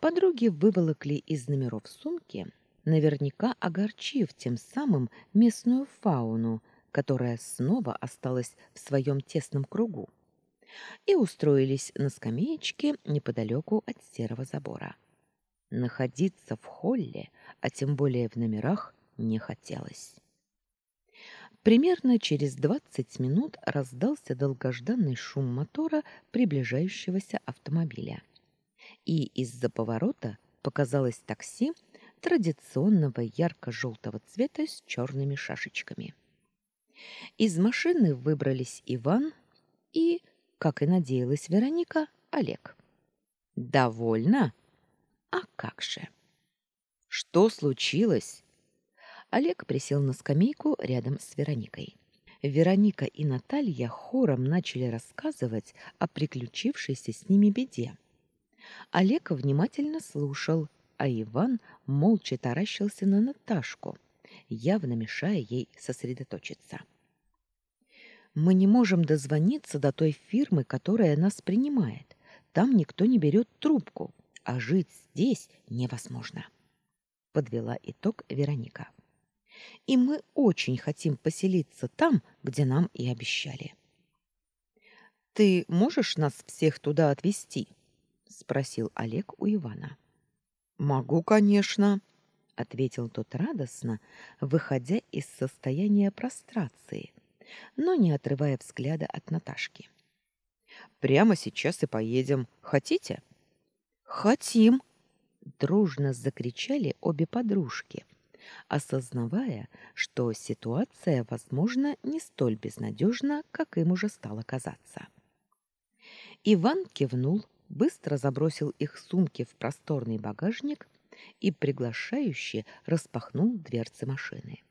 Подруги выволокли из номеров сумки, наверняка огорчив тем самым местную фауну, которая снова осталась в своем тесном кругу, и устроились на скамеечке неподалеку от серого забора. Находиться в холле, а тем более в номерах, не хотелось. Примерно через двадцать минут раздался долгожданный шум мотора приближающегося автомобиля. И из-за поворота показалось такси традиционного ярко-желтого цвета с черными шашечками. Из машины выбрались Иван и, как и надеялась Вероника, Олег. «Довольно? А как же?» «Что случилось?» Олег присел на скамейку рядом с Вероникой. Вероника и Наталья хором начали рассказывать о приключившейся с ними беде. Олег внимательно слушал, а Иван молча таращился на Наташку, явно мешая ей сосредоточиться. «Мы не можем дозвониться до той фирмы, которая нас принимает. Там никто не берет трубку, а жить здесь невозможно», — подвела итог Вероника и мы очень хотим поселиться там, где нам и обещали. Ты можешь нас всех туда отвезти? спросил Олег у Ивана. Могу, конечно, ответил тот радостно, выходя из состояния прострации, но не отрывая взгляда от Наташки. Прямо сейчас и поедем. Хотите? Хотим, дружно закричали обе подружки осознавая, что ситуация, возможно, не столь безнадежна, как им уже стало казаться. Иван кивнул, быстро забросил их сумки в просторный багажник и приглашающе распахнул дверцы машины.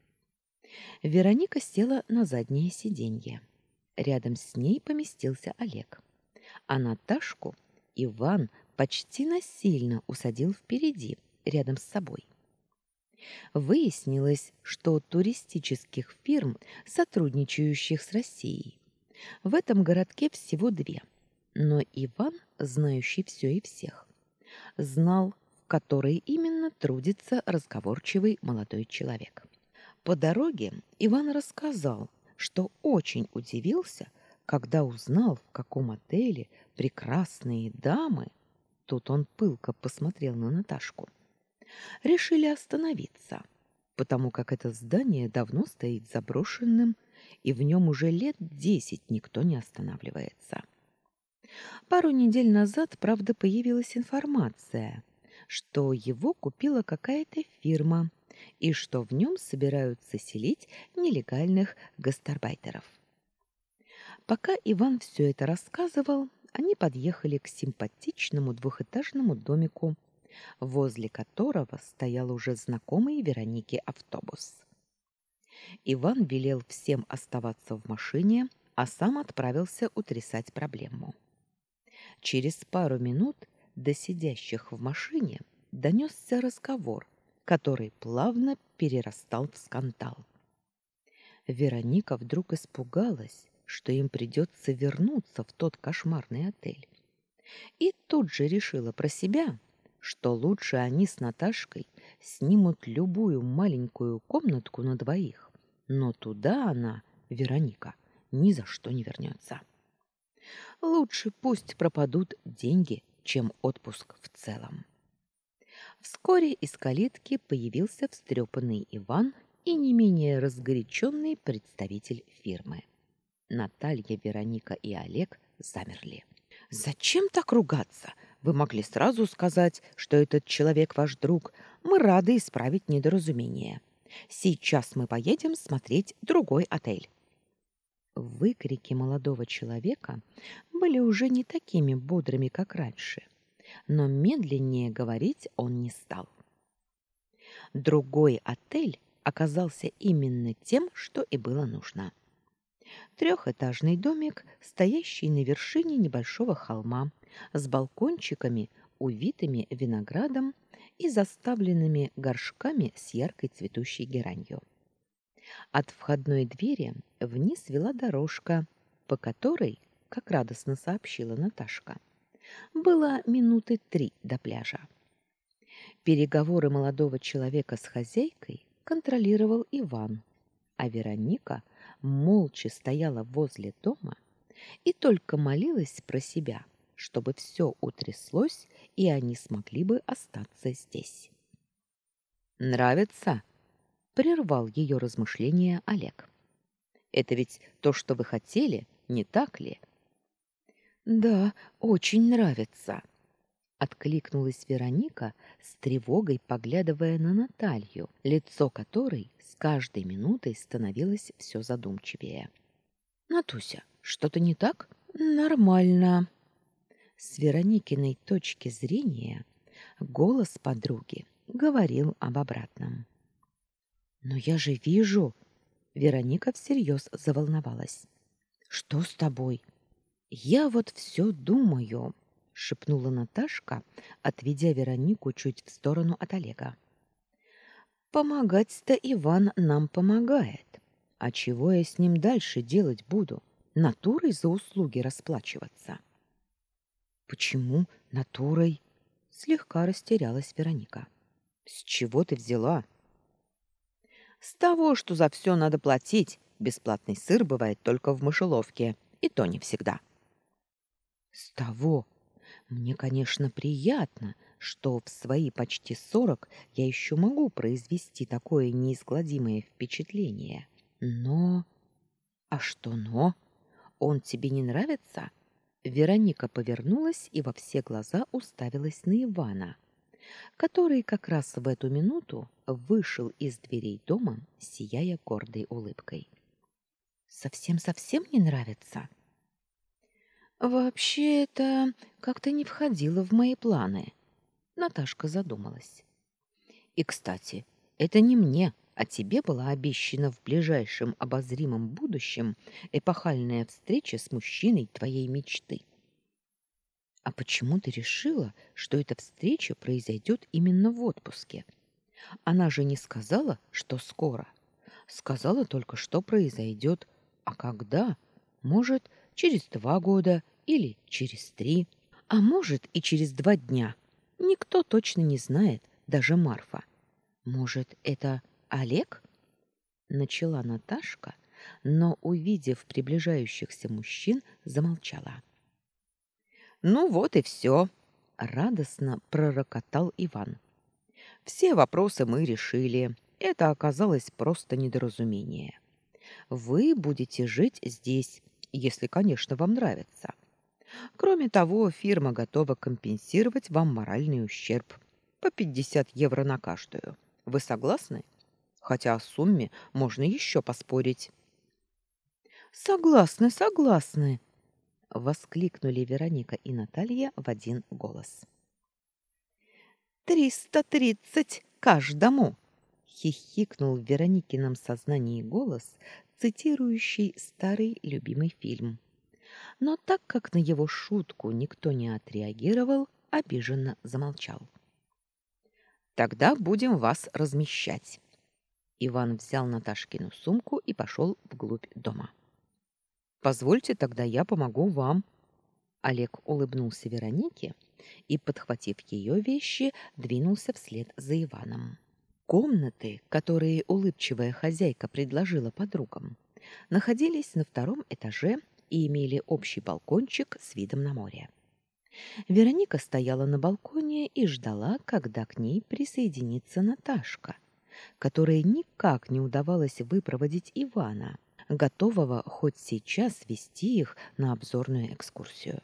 Вероника села на заднее сиденье. Рядом с ней поместился Олег. А Наташку Иван почти насильно усадил впереди, рядом с собой. Выяснилось, что туристических фирм, сотрудничающих с Россией, в этом городке всего две. Но Иван, знающий все и всех, знал, в которой именно трудится разговорчивый молодой человек. По дороге Иван рассказал, что очень удивился, когда узнал, в каком отеле прекрасные дамы, тут он пылко посмотрел на Наташку, решили остановиться, потому как это здание давно стоит заброшенным, и в нем уже лет десять никто не останавливается. Пару недель назад, правда, появилась информация, что его купила какая-то фирма и что в нем собираются селить нелегальных гастарбайтеров. Пока Иван все это рассказывал, они подъехали к симпатичному двухэтажному домику возле которого стоял уже знакомый Веронике автобус. Иван велел всем оставаться в машине, а сам отправился утрясать проблему. Через пару минут до сидящих в машине донесся разговор, который плавно перерастал в скандал. Вероника вдруг испугалась, что им придется вернуться в тот кошмарный отель. И тут же решила про себя, что лучше они с Наташкой снимут любую маленькую комнатку на двоих, но туда она, Вероника, ни за что не вернется. Лучше пусть пропадут деньги, чем отпуск в целом. Вскоре из калитки появился встрепанный Иван и не менее разгоряченный представитель фирмы. Наталья, Вероника и Олег замерли. «Зачем так ругаться? Вы могли сразу сказать, что этот человек ваш друг. Мы рады исправить недоразумение. Сейчас мы поедем смотреть другой отель. Выкрики молодого человека были уже не такими бодрыми, как раньше, но медленнее говорить он не стал. Другой отель оказался именно тем, что и было нужно. Трехэтажный домик, стоящий на вершине небольшого холма, с балкончиками, увитыми виноградом и заставленными горшками с яркой цветущей геранью. От входной двери вниз вела дорожка, по которой, как радостно сообщила Наташка, было минуты три до пляжа. Переговоры молодого человека с хозяйкой контролировал Иван, а Вероника молча стояла возле дома и только молилась про себя, чтобы все утряслось и они смогли бы остаться здесь. «Нравится?» — прервал ее размышления Олег. «Это ведь то, что вы хотели, не так ли?» «Да, очень нравится», — откликнулась Вероника с тревогой, поглядывая на Наталью, лицо которой с каждой минутой становилось все задумчивее. «Натуся, что-то не так?» «Нормально», с Вероникиной точки зрения голос подруги говорил об обратном. «Но я же вижу...» Вероника всерьез заволновалась. «Что с тобой?» «Я вот все думаю», — шепнула Наташка, отведя Веронику чуть в сторону от Олега. «Помогать-то Иван нам помогает. А чего я с ним дальше делать буду? Натурой за услуги расплачиваться?» Почему натурой? Слегка растерялась Вероника. С чего ты взяла? С того, что за все надо платить. Бесплатный сыр бывает только в мышеловке, и то не всегда. С того. Мне, конечно, приятно, что в свои почти сорок я еще могу произвести такое неизгладимое впечатление. Но... А что но? Он тебе не нравится? — Вероника повернулась и во все глаза уставилась на Ивана, который как раз в эту минуту вышел из дверей дома, сияя гордой улыбкой. Совсем-совсем не нравится. Вообще это как-то не входило в мои планы. Наташка задумалась. И, кстати, это не мне, а тебе была обещана в ближайшем обозримом будущем эпохальная встреча с мужчиной твоей мечты. А почему ты решила, что эта встреча произойдет именно в отпуске? Она же не сказала, что скоро. Сказала только, что произойдет, а когда? Может, через два года или через три, а может и через два дня. Никто точно не знает, даже Марфа. Может, это Олег? Начала Наташка, но, увидев приближающихся мужчин, замолчала. Ну вот и все, радостно пророкотал Иван. Все вопросы мы решили. Это оказалось просто недоразумение. Вы будете жить здесь, если, конечно, вам нравится. Кроме того, фирма готова компенсировать вам моральный ущерб по 50 евро на каждую. Вы согласны? хотя о сумме можно еще поспорить. Согласны, согласны, воскликнули Вероника и Наталья в один голос. «Триста тридцать каждому!» — хихикнул в Вероникином сознании голос, цитирующий старый любимый фильм. Но так как на его шутку никто не отреагировал, обиженно замолчал. «Тогда будем вас размещать. Иван взял Наташкину сумку и пошел вглубь дома. Позвольте, тогда я помогу вам. Олег улыбнулся Веронике и, подхватив ее вещи, двинулся вслед за Иваном. Комнаты, которые улыбчивая хозяйка предложила подругам, находились на втором этаже и имели общий балкончик с видом на море. Вероника стояла на балконе и ждала, когда к ней присоединится Наташка, которой никак не удавалось выпроводить Ивана, готового хоть сейчас вести их на обзорную экскурсию.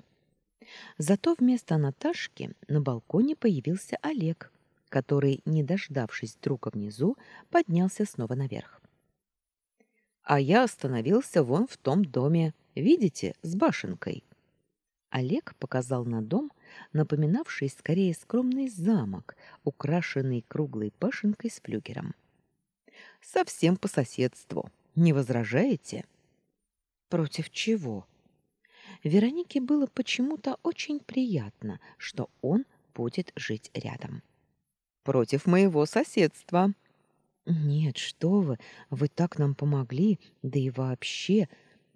Зато вместо Наташки на балконе появился Олег, который, не дождавшись друга внизу, поднялся снова наверх. А я остановился вон в том доме, видите, с башенкой. Олег показал на дом, напоминавший скорее скромный замок, украшенный круглой башенкой с флюгером. Совсем по соседству. Не возражаете? Против чего? Веронике было почему-то очень приятно, что он будет жить рядом. Против моего соседства. Нет, что вы, вы так нам помогли, да и вообще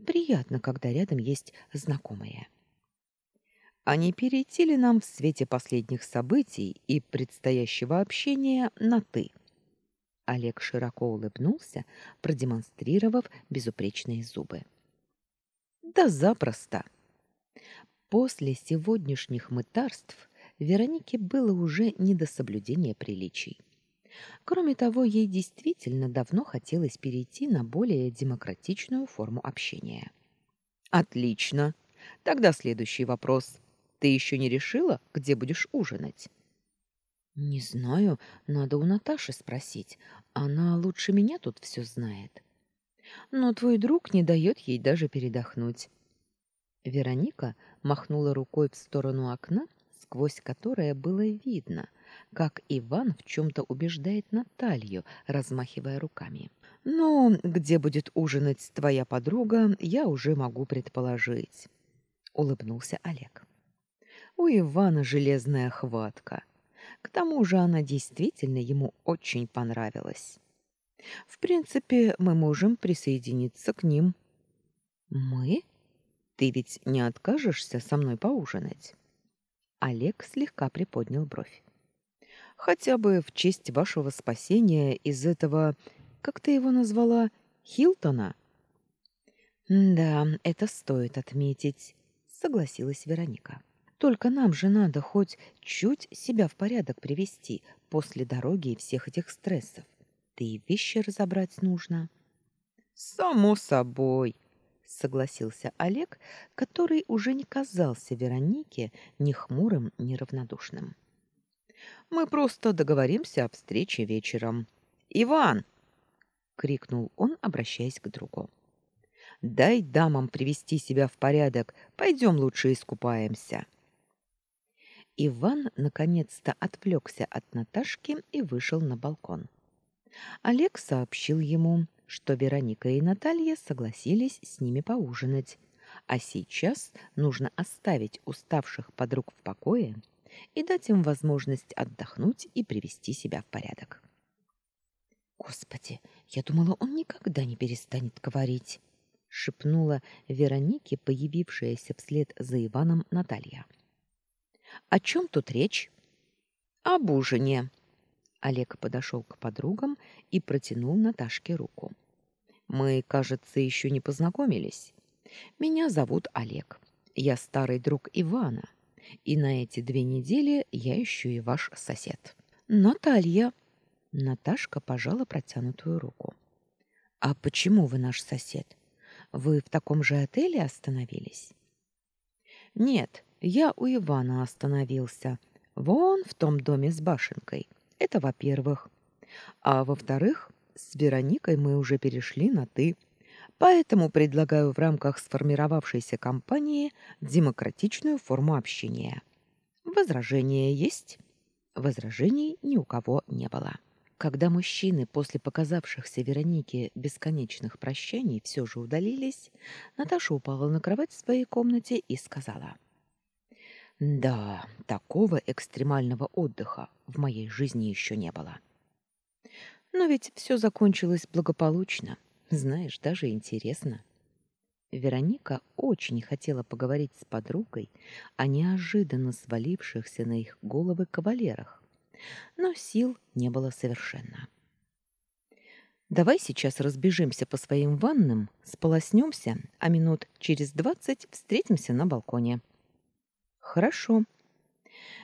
приятно, когда рядом есть знакомые. А не перейти ли нам в свете последних событий и предстоящего общения на «ты»? Олег широко улыбнулся, продемонстрировав безупречные зубы. Да запросто. После сегодняшних мытарств Веронике было уже не до соблюдения приличий. Кроме того, ей действительно давно хотелось перейти на более демократичную форму общения. Отлично. Тогда следующий вопрос. Ты еще не решила, где будешь ужинать? Не знаю, надо у Наташи спросить. Она лучше меня тут все знает. Но твой друг не дает ей даже передохнуть. Вероника махнула рукой в сторону окна, сквозь которое было видно, как Иван в чем-то убеждает Наталью, размахивая руками. «Ну, где будет ужинать твоя подруга, я уже могу предположить», — улыбнулся Олег. «У Ивана железная хватка. К тому же она действительно ему очень понравилась. В принципе, мы можем присоединиться к ним. Мы? Ты ведь не откажешься со мной поужинать? Олег слегка приподнял бровь. Хотя бы в честь вашего спасения из этого, как ты его назвала, Хилтона. Да, это стоит отметить, согласилась Вероника. Только нам же надо хоть чуть себя в порядок привести после дороги и всех этих стрессов. Да и вещи разобрать нужно. Само собой, согласился Олег, который уже не казался Веронике ни хмурым, ни равнодушным. Мы просто договоримся о встрече вечером. Иван, крикнул он, обращаясь к другу. Дай дамам привести себя в порядок. Пойдем лучше искупаемся. Иван наконец-то отвлекся от Наташки и вышел на балкон. Олег сообщил ему, что Вероника и Наталья согласились с ними поужинать, а сейчас нужно оставить уставших подруг в покое и дать им возможность отдохнуть и привести себя в порядок. Господи, я думала, он никогда не перестанет говорить, шепнула Веронике, появившаяся вслед за Иваном Наталья. О чем тут речь? Об ужине. Олег подошел к подругам и протянул Наташке руку. Мы, кажется, еще не познакомились. Меня зовут Олег. Я старый друг Ивана. И на эти две недели я еще и ваш сосед. Наталья. Наташка пожала протянутую руку. А почему вы наш сосед? Вы в таком же отеле остановились? Нет, я у Ивана остановился. Вон в том доме с башенкой. Это во-первых. А во-вторых, с Вероникой мы уже перешли на «ты». Поэтому предлагаю в рамках сформировавшейся кампании демократичную форму общения. Возражения есть? Возражений ни у кого не было. Когда мужчины после показавшихся Веронике бесконечных прощаний все же удалились, Наташа упала на кровать в своей комнате и сказала: "Да, такого экстремального отдыха в моей жизни еще не было. Но ведь все закончилось благополучно. Знаешь, даже интересно". Вероника очень хотела поговорить с подругой о неожиданно свалившихся на их головы кавалерах но сил не было совершенно. Давай сейчас разбежимся по своим ванным, сполоснемся, а минут через двадцать встретимся на балконе. Хорошо.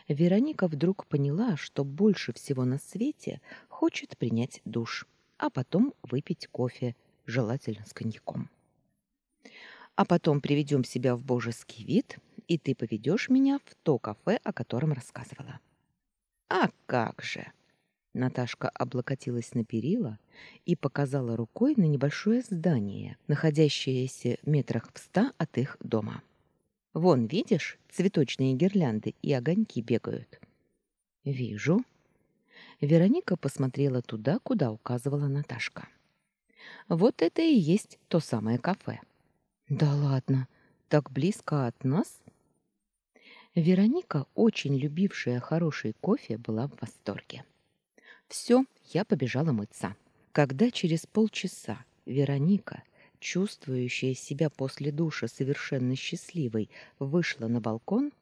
Вероника вдруг поняла, что больше всего на свете хочет принять душ, а потом выпить кофе, желательно с коньяком. А потом приведем себя в божеский вид, и ты поведешь меня в то кафе, о котором рассказывала. А как же? Наташка облокотилась на перила и показала рукой на небольшое здание, находящееся в метрах в ста от их дома. «Вон, видишь, цветочные гирлянды и огоньки бегают». «Вижу». Вероника посмотрела туда, куда указывала Наташка. «Вот это и есть то самое кафе». «Да ладно, так близко от нас?» Вероника, очень любившая хороший кофе, была в восторге. Все, я побежала мыться. Когда через полчаса Вероника, чувствующая себя после душа совершенно счастливой, вышла на балкон,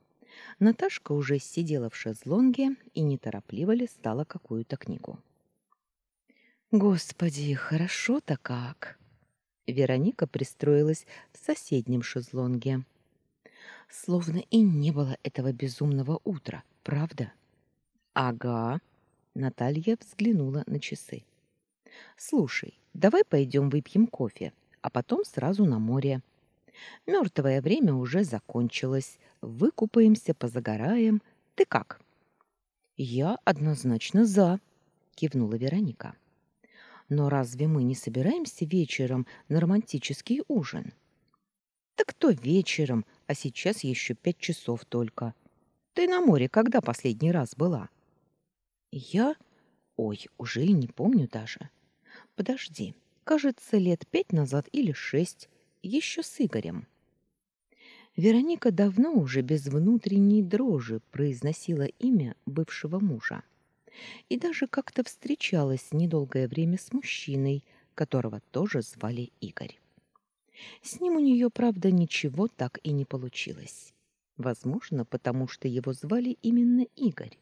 Наташка уже сидела в шезлонге и неторопливо листала какую-то книгу. Господи, хорошо-то как. Вероника пристроилась в соседнем шезлонге. Словно и не было этого безумного утра, правда? Ага, Наталья взглянула на часы. Слушай, давай пойдем выпьем кофе, а потом сразу на море. Мертвое время уже закончилось. Выкупаемся, позагораем. Ты как? Я однозначно за, кивнула Вероника. Но разве мы не собираемся вечером на романтический ужин? Так то вечером, а сейчас еще пять часов только. Ты на море когда последний раз была? Я? Ой, уже и не помню даже. Подожди, кажется, лет пять назад или шесть, еще с Игорем. Вероника давно уже без внутренней дрожи произносила имя бывшего мужа. И даже как-то встречалась недолгое время с мужчиной, которого тоже звали Игорь. С ним у нее, правда, ничего так и не получилось. Возможно, потому что его звали именно Игорь.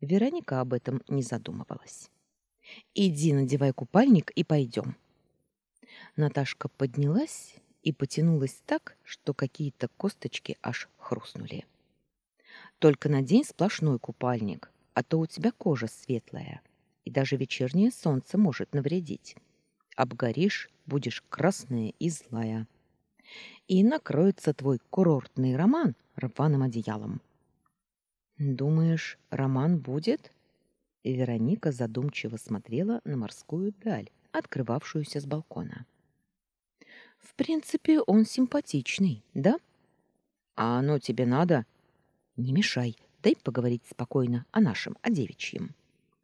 Вероника об этом не задумывалась. «Иди, надевай купальник и пойдем». Наташка поднялась и потянулась так, что какие-то косточки аж хрустнули. «Только надень сплошной купальник, а то у тебя кожа светлая, и даже вечернее солнце может навредить. Обгоришь, будешь красная и злая. И накроется твой курортный роман рваным одеялом. Думаешь, роман будет? И Вероника задумчиво смотрела на морскую даль, открывавшуюся с балкона. В принципе, он симпатичный, да? А оно тебе надо? Не мешай, дай поговорить спокойно о нашем, о девичьем.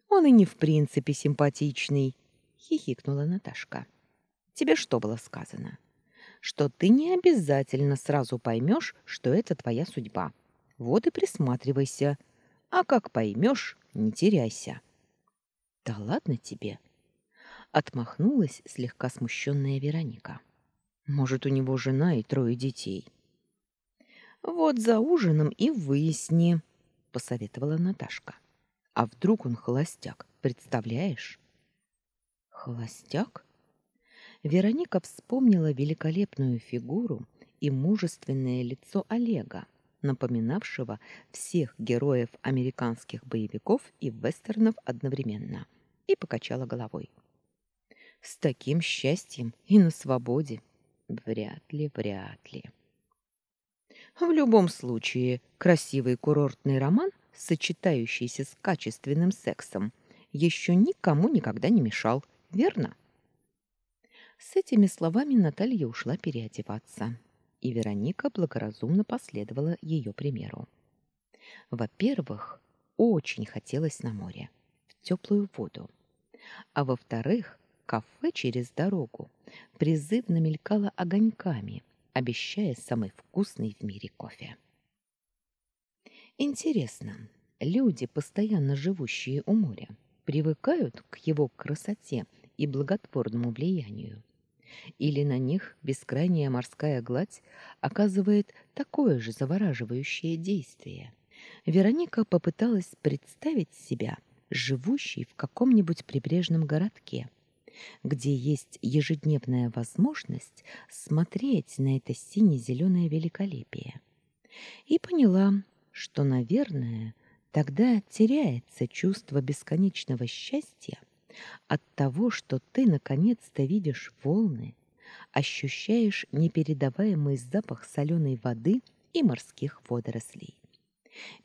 Он и не в принципе симпатичный, хихикнула Наташка. Тебе что было сказано? Что ты не обязательно сразу поймешь, что это твоя судьба вот и присматривайся. А как поймешь, не теряйся. Да ладно тебе. Отмахнулась слегка смущенная Вероника. Может, у него жена и трое детей. Вот за ужином и выясни, посоветовала Наташка. А вдруг он холостяк, представляешь? Холостяк? Вероника вспомнила великолепную фигуру и мужественное лицо Олега, напоминавшего всех героев американских боевиков и вестернов одновременно, и покачала головой. С таким счастьем и на свободе вряд ли, вряд ли. В любом случае, красивый курортный роман, сочетающийся с качественным сексом, еще никому никогда не мешал, верно? С этими словами Наталья ушла переодеваться и Вероника благоразумно последовала ее примеру. Во-первых, очень хотелось на море, в теплую воду. А во-вторых, кафе через дорогу призывно мелькало огоньками, обещая самый вкусный в мире кофе. Интересно, люди, постоянно живущие у моря, привыкают к его красоте и благотворному влиянию? или на них бескрайняя морская гладь оказывает такое же завораживающее действие. Вероника попыталась представить себя живущей в каком-нибудь прибрежном городке, где есть ежедневная возможность смотреть на это сине-зеленое великолепие. И поняла, что, наверное, тогда теряется чувство бесконечного счастья, от того, что ты наконец-то видишь волны, ощущаешь непередаваемый запах соленой воды и морских водорослей.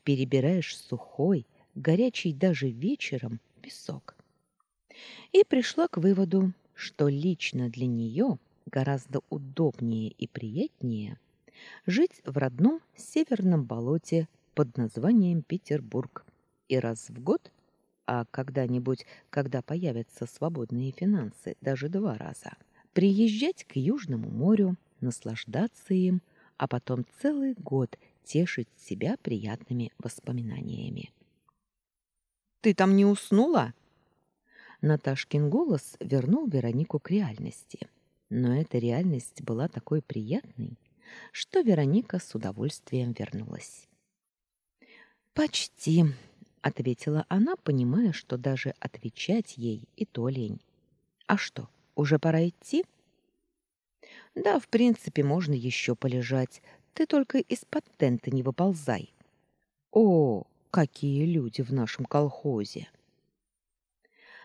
Перебираешь сухой, горячий даже вечером, песок. И пришла к выводу, что лично для нее гораздо удобнее и приятнее жить в родном северном болоте под названием Петербург и раз в год, а когда-нибудь, когда появятся свободные финансы, даже два раза, приезжать к Южному морю, наслаждаться им, а потом целый год тешить себя приятными воспоминаниями. «Ты там не уснула?» Наташкин голос вернул Веронику к реальности. Но эта реальность была такой приятной, что Вероника с удовольствием вернулась. «Почти», — ответила она, понимая, что даже отвечать ей и то лень. «А что, уже пора идти?» «Да, в принципе, можно еще полежать. Ты только из-под тента не выползай». «О, какие люди в нашем колхозе!»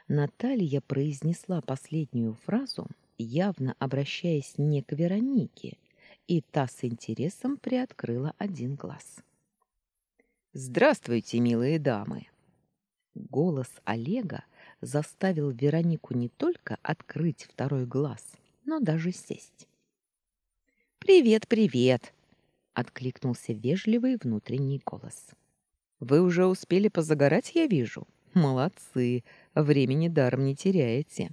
Наталья произнесла последнюю фразу, явно обращаясь не к Веронике, и та с интересом приоткрыла один глаз. «Здравствуйте, милые дамы!» Голос Олега заставил Веронику не только открыть второй глаз, но даже сесть. «Привет, привет!» — откликнулся вежливый внутренний голос. «Вы уже успели позагорать, я вижу. Молодцы, времени даром не теряете.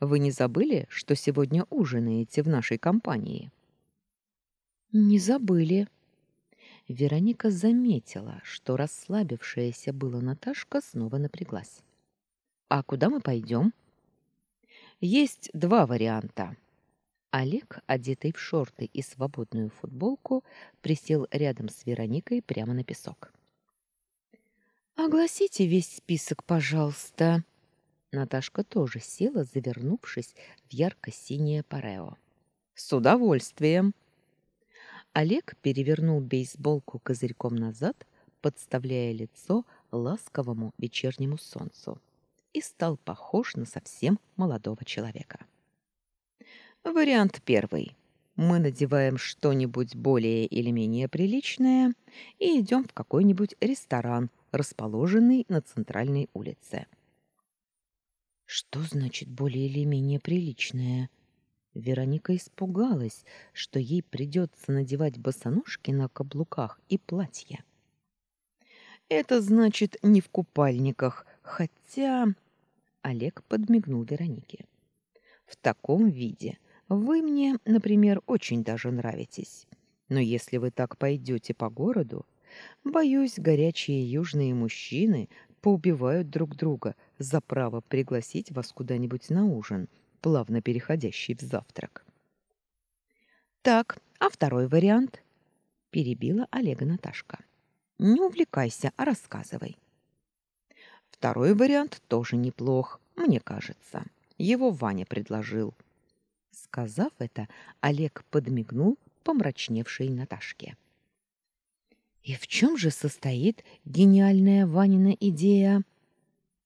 Вы не забыли, что сегодня ужинаете в нашей компании? Не забыли. Вероника заметила, что расслабившаяся была Наташка снова напряглась. А куда мы пойдем? Есть два варианта. Олег, одетый в шорты и свободную футболку, присел рядом с Вероникой прямо на песок. Огласите весь список, пожалуйста. Наташка тоже села, завернувшись в ярко-синее парео. С удовольствием. Олег перевернул бейсболку козырьком назад, подставляя лицо ласковому вечернему солнцу, и стал похож на совсем молодого человека. Вариант первый. Мы надеваем что-нибудь более или менее приличное и идем в какой-нибудь ресторан, расположенный на центральной улице. Что значит более или менее приличное? Вероника испугалась, что ей придется надевать босоножки на каблуках и платья. Это значит не в купальниках, хотя Олег подмигнул Веронике. В таком виде вы мне, например, очень даже нравитесь. Но если вы так пойдете по городу, Боюсь, горячие южные мужчины поубивают друг друга за право пригласить вас куда-нибудь на ужин, плавно переходящий в завтрак. Так, а второй вариант? перебила Олега Наташка. Не увлекайся, а рассказывай. Второй вариант тоже неплох, мне кажется. Его Ваня предложил. Сказав это, Олег подмигнул помрачневшей Наташке. И в чем же состоит гениальная Ванина идея?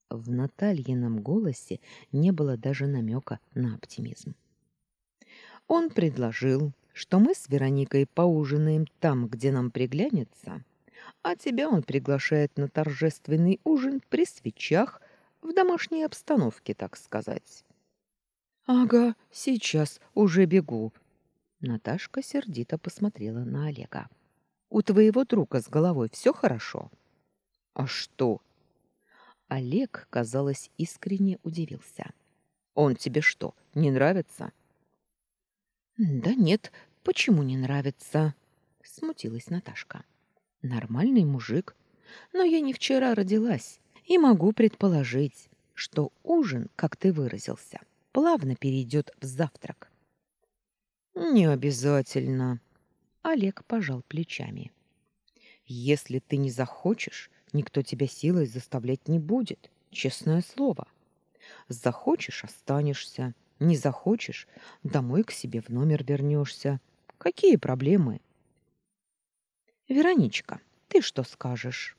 В Натальином голосе не было даже намека на оптимизм. Он предложил, что мы с Вероникой поужинаем там, где нам приглянется, а тебя он приглашает на торжественный ужин при свечах в домашней обстановке, так сказать. Ага, сейчас уже бегу. Наташка сердито посмотрела на Олега. У твоего друга с головой все хорошо? А что? Олег, казалось, искренне удивился. Он тебе что, не нравится? Да нет, почему не нравится? Смутилась Наташка. Нормальный мужик, но я не вчера родилась и могу предположить, что ужин, как ты выразился, плавно перейдет в завтрак. Не обязательно, Олег пожал плечами. Если ты не захочешь, никто тебя силой заставлять не будет, честное слово. Захочешь останешься, не захочешь домой к себе в номер вернешься. Какие проблемы? Вероничка, ты что скажешь?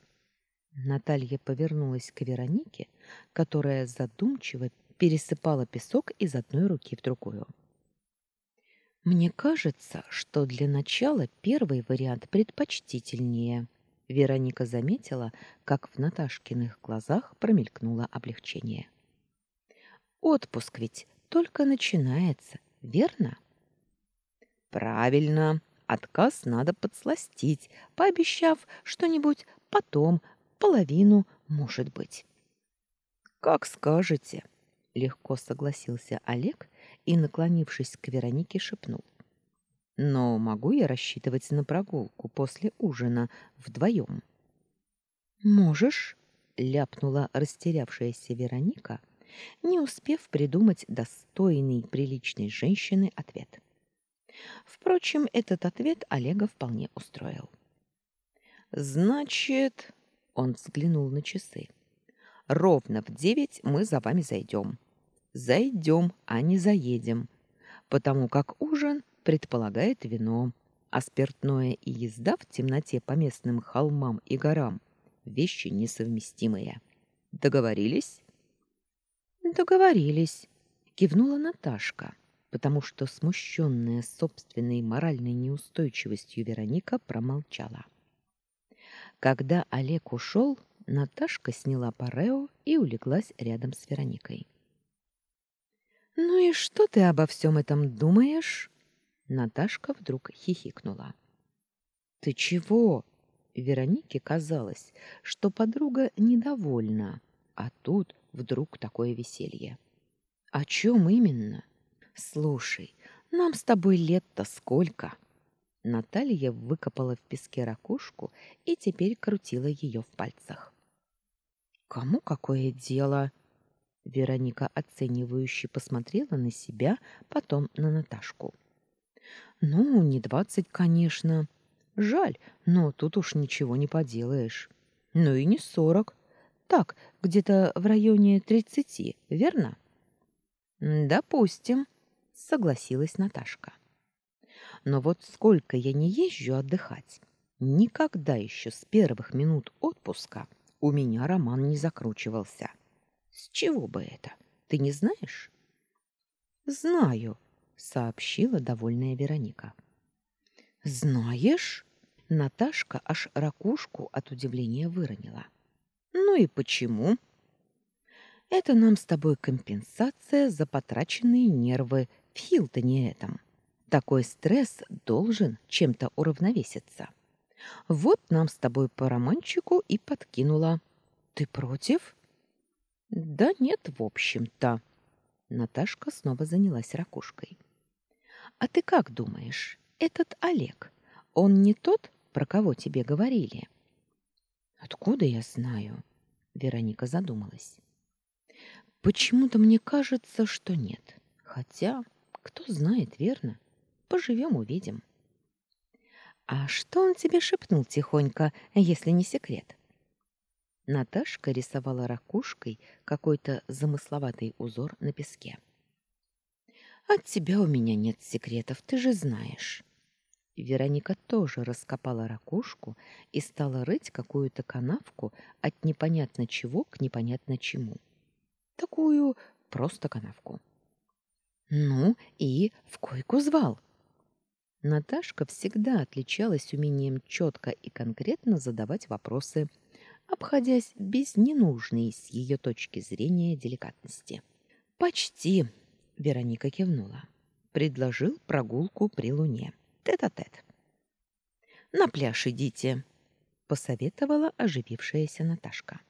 Наталья повернулась к Веронике, которая задумчиво пересыпала песок из одной руки в другую. Мне кажется, что для начала первый вариант предпочтительнее. Вероника заметила, как в Наташкиных глазах промелькнуло облегчение. Отпуск ведь только начинается, верно? Правильно. Отказ надо подсластить, пообещав что-нибудь потом, половину, может быть. Как скажете, легко согласился Олег и, наклонившись к Веронике, шепнул: "Но могу я рассчитывать на прогулку после ужина вдвоем?» "Можешь", ляпнула растерявшаяся Вероника, не успев придумать достойный приличной женщины ответ. Впрочем, этот ответ Олега вполне устроил. Значит, он взглянул на часы. Ровно в девять мы за вами зайдем. Зайдем, а не заедем, потому как ужин предполагает вино, а спиртное и езда в темноте по местным холмам и горам вещи несовместимые. Договорились? Договорились, кивнула Наташка потому что смущенная собственной моральной неустойчивостью Вероника промолчала. Когда Олег ушел, Наташка сняла парео и улеглась рядом с Вероникой. «Ну и что ты обо всем этом думаешь?» Наташка вдруг хихикнула. «Ты чего?» Веронике казалось, что подруга недовольна, а тут вдруг такое веселье. «О чем именно?» Слушай, нам с тобой лет-то сколько? Наталья выкопала в песке ракушку и теперь крутила ее в пальцах. Кому какое дело? Вероника оценивающе посмотрела на себя, потом на Наташку. Ну, не двадцать, конечно. Жаль, но тут уж ничего не поделаешь. Ну и не сорок. Так, где-то в районе тридцати, верно? Допустим, согласилась Наташка. Но вот сколько я не езжу отдыхать, никогда еще с первых минут отпуска у меня роман не закручивался. С чего бы это? Ты не знаешь? Знаю, сообщила довольная Вероника. Знаешь? Наташка аж ракушку от удивления выронила. Ну и почему? Это нам с тобой компенсация за потраченные нервы в Хилтоне этом. Такой стресс должен чем-то уравновеситься. Вот нам с тобой по романчику и подкинула. Ты против? Да нет, в общем-то. Наташка снова занялась ракушкой. А ты как думаешь, этот Олег, он не тот, про кого тебе говорили? Откуда я знаю? Вероника задумалась. Почему-то мне кажется, что нет. Хотя кто знает, верно? Поживем, увидим. А что он тебе шепнул тихонько, если не секрет? Наташка рисовала ракушкой какой-то замысловатый узор на песке. От тебя у меня нет секретов, ты же знаешь. Вероника тоже раскопала ракушку и стала рыть какую-то канавку от непонятно чего к непонятно чему. Такую просто канавку. Ну, и в койку звал. Наташка всегда отличалась умением четко и конкретно задавать вопросы, обходясь без ненужной с ее точки зрения деликатности. «Почти», — Вероника кивнула. Предложил прогулку при луне. Тет-а-тет. -тет. «На пляж идите», — посоветовала оживившаяся Наташка.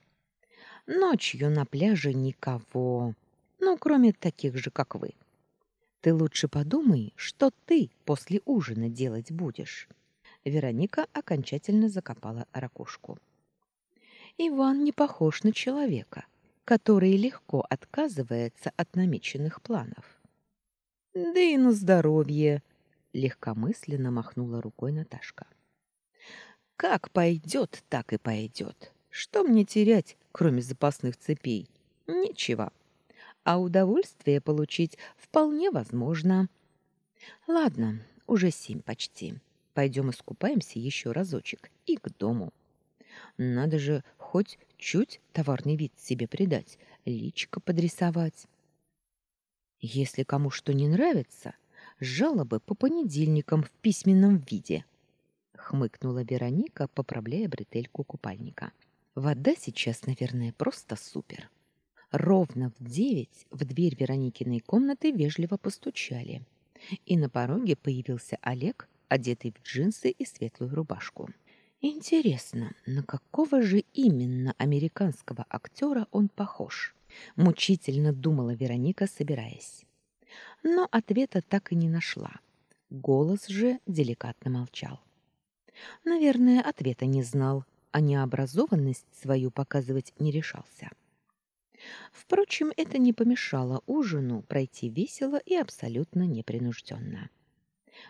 «Ночью на пляже никого, ну, кроме таких же, как вы. Ты лучше подумай, что ты после ужина делать будешь. Вероника окончательно закопала ракушку. Иван не похож на человека, который легко отказывается от намеченных планов. Да и на здоровье, легкомысленно махнула рукой Наташка. Как пойдет, так и пойдет. Что мне терять, кроме запасных цепей? Ничего а удовольствие получить вполне возможно. Ладно, уже семь почти. Пойдем искупаемся еще разочек и к дому. Надо же хоть чуть товарный вид себе придать, личико подрисовать. Если кому что не нравится, жалобы по понедельникам в письменном виде. хмыкнула Вероника, поправляя бретельку купальника. Вода сейчас, наверное, просто супер. Ровно в девять в дверь Вероникиной комнаты вежливо постучали, и на пороге появился Олег, одетый в джинсы и светлую рубашку. Интересно, на какого же именно американского актера он похож? Мучительно думала Вероника, собираясь. Но ответа так и не нашла. Голос же деликатно молчал. Наверное, ответа не знал, а необразованность свою показывать не решался. Впрочем, это не помешало ужину пройти весело и абсолютно непринужденно.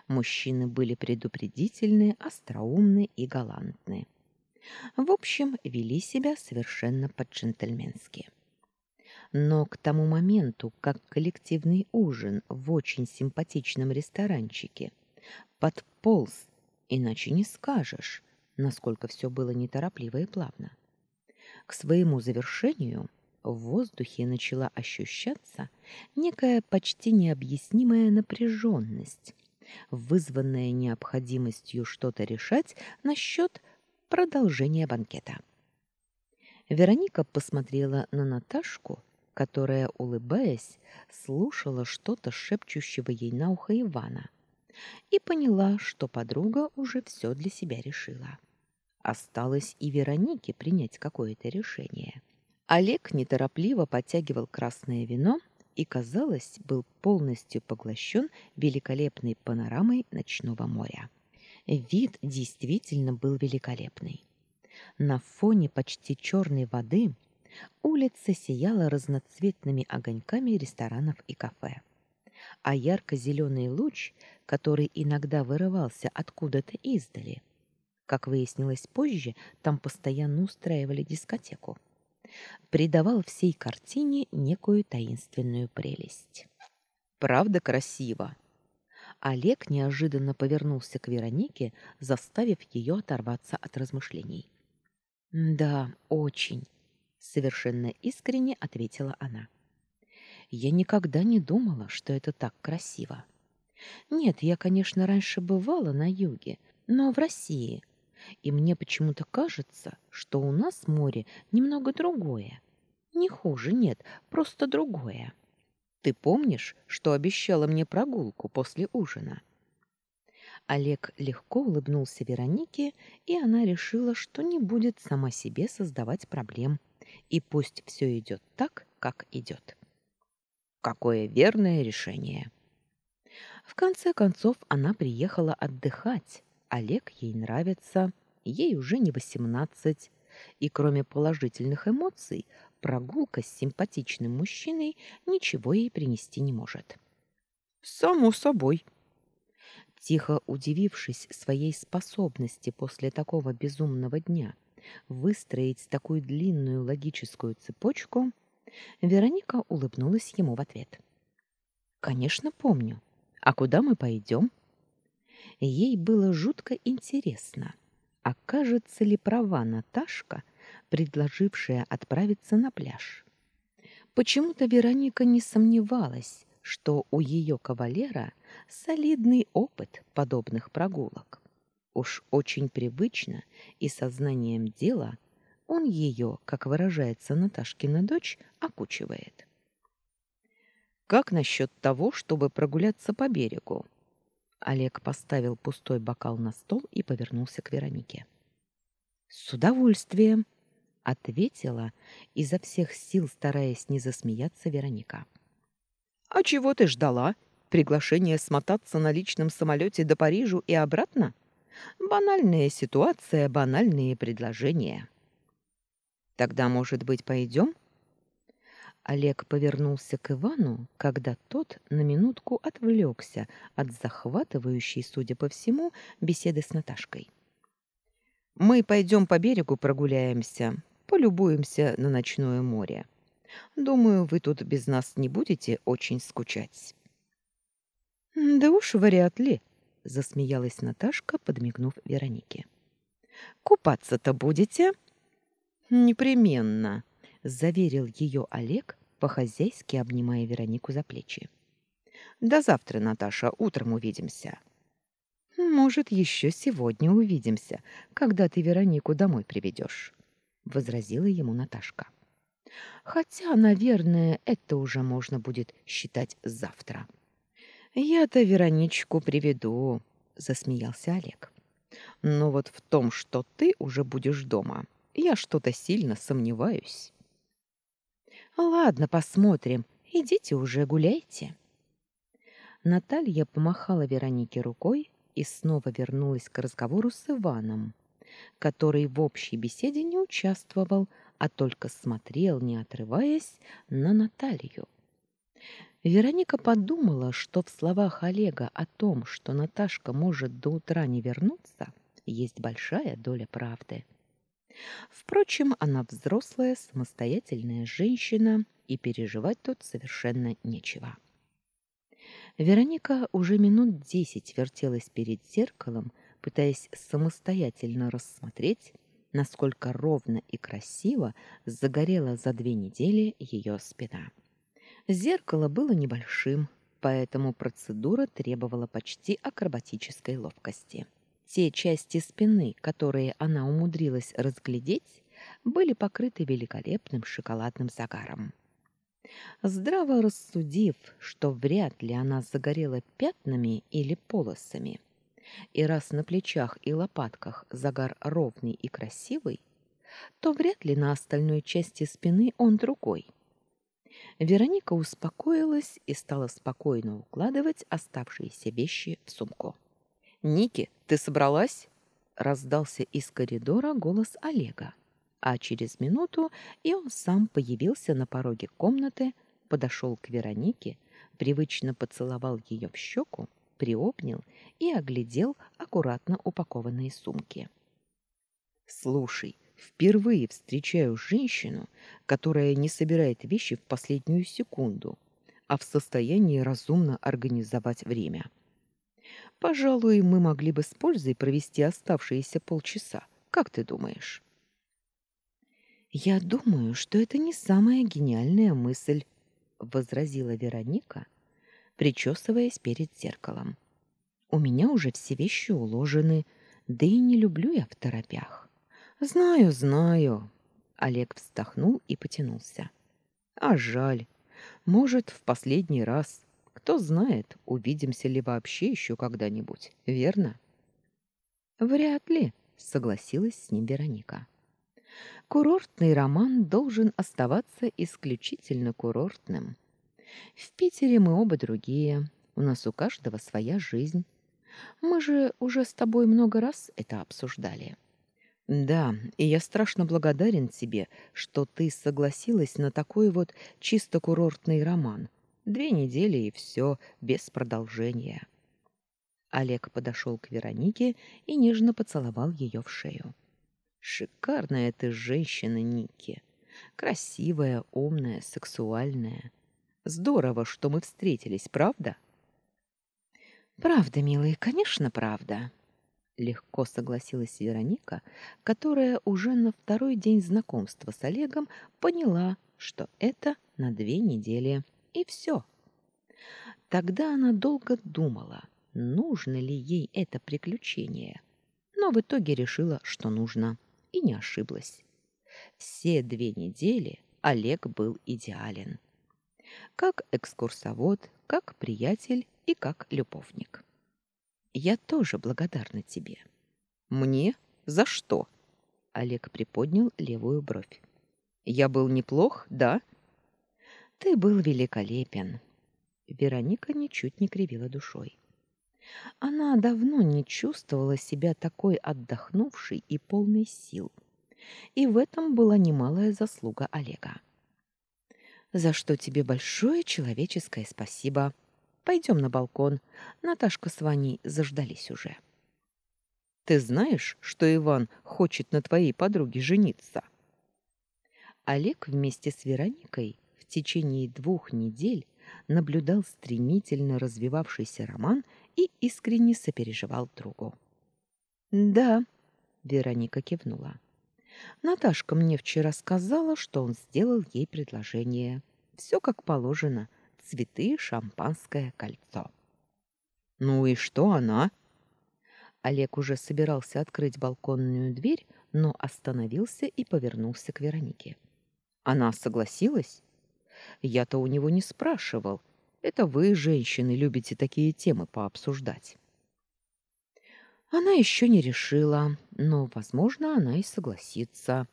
Мужчины были предупредительны, остроумны и галантны. В общем, вели себя совершенно по-джентльменски. Но к тому моменту, как коллективный ужин в очень симпатичном ресторанчике подполз, иначе не скажешь, насколько все было неторопливо и плавно, к своему завершению в воздухе начала ощущаться некая почти необъяснимая напряженность, вызванная необходимостью что-то решать насчет продолжения банкета. Вероника посмотрела на Наташку которая, улыбаясь, слушала что-то шепчущего ей на ухо Ивана, и поняла, что подруга уже все для себя решила. Осталось и Веронике принять какое-то решение. Олег неторопливо подтягивал красное вино и, казалось, был полностью поглощен великолепной панорамой ночного моря. Вид действительно был великолепный. На фоне почти черной воды Улица сияла разноцветными огоньками ресторанов и кафе. А ярко-зеленый луч, который иногда вырывался откуда-то издали, как выяснилось позже, там постоянно устраивали дискотеку, придавал всей картине некую таинственную прелесть. «Правда красиво?» Олег неожиданно повернулся к Веронике, заставив ее оторваться от размышлений. «Да, очень совершенно искренне ответила она. Я никогда не думала, что это так красиво. Нет, я, конечно, раньше бывала на юге, но в России. И мне почему-то кажется, что у нас море немного другое. Не хуже, нет, просто другое. Ты помнишь, что обещала мне прогулку после ужина? Олег легко улыбнулся Веронике, и она решила, что не будет сама себе создавать проблем и пусть все идет так, как идет. Какое верное решение. В конце концов она приехала отдыхать. Олег ей нравится, ей уже не восемнадцать, и кроме положительных эмоций, прогулка с симпатичным мужчиной ничего ей принести не может. Само собой. Тихо удивившись своей способности после такого безумного дня выстроить такую длинную логическую цепочку, Вероника улыбнулась ему в ответ. «Конечно, помню. А куда мы пойдем?» Ей было жутко интересно, окажется ли права Наташка, предложившая отправиться на пляж. Почему-то Вероника не сомневалась, что у ее кавалера солидный опыт подобных прогулок. Уж очень привычно и сознанием дела он ее, как выражается Наташкина дочь, окучивает. «Как насчет того, чтобы прогуляться по берегу?» Олег поставил пустой бокал на стол и повернулся к Веронике. «С удовольствием!» — ответила, изо всех сил стараясь не засмеяться Вероника. «А чего ты ждала? Приглашение смотаться на личном самолете до Парижу и обратно?» Банальная ситуация, банальные предложения. Тогда, может быть, пойдем? Олег повернулся к Ивану, когда тот на минутку отвлекся от захватывающей, судя по всему, беседы с Наташкой. Мы пойдем по берегу прогуляемся, полюбуемся на ночное море. Думаю, вы тут без нас не будете очень скучать. Да уж вряд ли, засмеялась Наташка, подмигнув Веронике. Купаться-то будете? Непременно, заверил ее Олег, по-хозяйски обнимая Веронику за плечи. До завтра, Наташа, утром увидимся. Может, еще сегодня увидимся, когда ты Веронику домой приведешь, возразила ему Наташка. Хотя, наверное, это уже можно будет считать завтра. Я-то Вероничку приведу, засмеялся Олег. Но вот в том, что ты уже будешь дома, я что-то сильно сомневаюсь. Ладно, посмотрим. Идите уже гуляйте. Наталья помахала Веронике рукой и снова вернулась к разговору с Иваном, который в общей беседе не участвовал, а только смотрел, не отрываясь, на Наталью. Вероника подумала, что в словах Олега о том, что Наташка может до утра не вернуться, есть большая доля правды. Впрочем, она взрослая, самостоятельная женщина, и переживать тут совершенно нечего. Вероника уже минут десять вертелась перед зеркалом, пытаясь самостоятельно рассмотреть, насколько ровно и красиво загорела за две недели ее спина. Зеркало было небольшим, поэтому процедура требовала почти акробатической ловкости. Те части спины, которые она умудрилась разглядеть, были покрыты великолепным шоколадным загаром. Здраво рассудив, что вряд ли она загорела пятнами или полосами, и раз на плечах и лопатках загар ровный и красивый, то вряд ли на остальной части спины он другой — Вероника успокоилась и стала спокойно укладывать оставшиеся вещи в сумку. «Ники, ты собралась?» — раздался из коридора голос Олега. А через минуту и он сам появился на пороге комнаты, подошел к Веронике, привычно поцеловал ее в щеку, приобнял и оглядел аккуратно упакованные сумки. «Слушай, Впервые встречаю женщину, которая не собирает вещи в последнюю секунду, а в состоянии разумно организовать время. Пожалуй, мы могли бы с пользой провести оставшиеся полчаса. Как ты думаешь? Я думаю, что это не самая гениальная мысль, возразила Вероника, причесываясь перед зеркалом. У меня уже все вещи уложены, да и не люблю я в торопях. Знаю, знаю. Олег вздохнул и потянулся. А жаль. Может, в последний раз. Кто знает, увидимся ли вообще еще когда-нибудь, верно? Вряд ли, согласилась с ним Вероника. Курортный роман должен оставаться исключительно курортным. В Питере мы оба другие, у нас у каждого своя жизнь. Мы же уже с тобой много раз это обсуждали. Да, и я страшно благодарен тебе, что ты согласилась на такой вот чисто курортный роман. Две недели и все, без продолжения. Олег подошел к Веронике и нежно поцеловал ее в шею. Шикарная ты женщина, Ники. Красивая, умная, сексуальная. Здорово, что мы встретились, правда? Правда, милый, конечно, правда. Легко согласилась Вероника, которая уже на второй день знакомства с Олегом поняла, что это на две недели, и все. Тогда она долго думала, нужно ли ей это приключение, но в итоге решила, что нужно, и не ошиблась. Все две недели Олег был идеален. Как экскурсовод, как приятель и как любовник. Я тоже благодарна тебе. Мне? За что? Олег приподнял левую бровь. Я был неплох, да? Ты был великолепен. Вероника ничуть не кривила душой. Она давно не чувствовала себя такой отдохнувшей и полной сил. И в этом была немалая заслуга Олега. За что тебе большое человеческое спасибо. Пойдем на балкон. Наташка с Ваней заждались уже. Ты знаешь, что Иван хочет на твоей подруге жениться? Олег вместе с Вероникой течение двух недель наблюдал стремительно развивавшийся роман и искренне сопереживал другу. «Да», — Вероника кивнула. «Наташка мне вчера сказала, что он сделал ей предложение. Все как положено, цветы, шампанское, кольцо. Ну и что она? Олег уже собирался открыть балконную дверь, но остановился и повернулся к Веронике. Она согласилась? Я-то у него не спрашивал. Это вы, женщины, любите такие темы пообсуждать. Она еще не решила, но, возможно, она и согласится.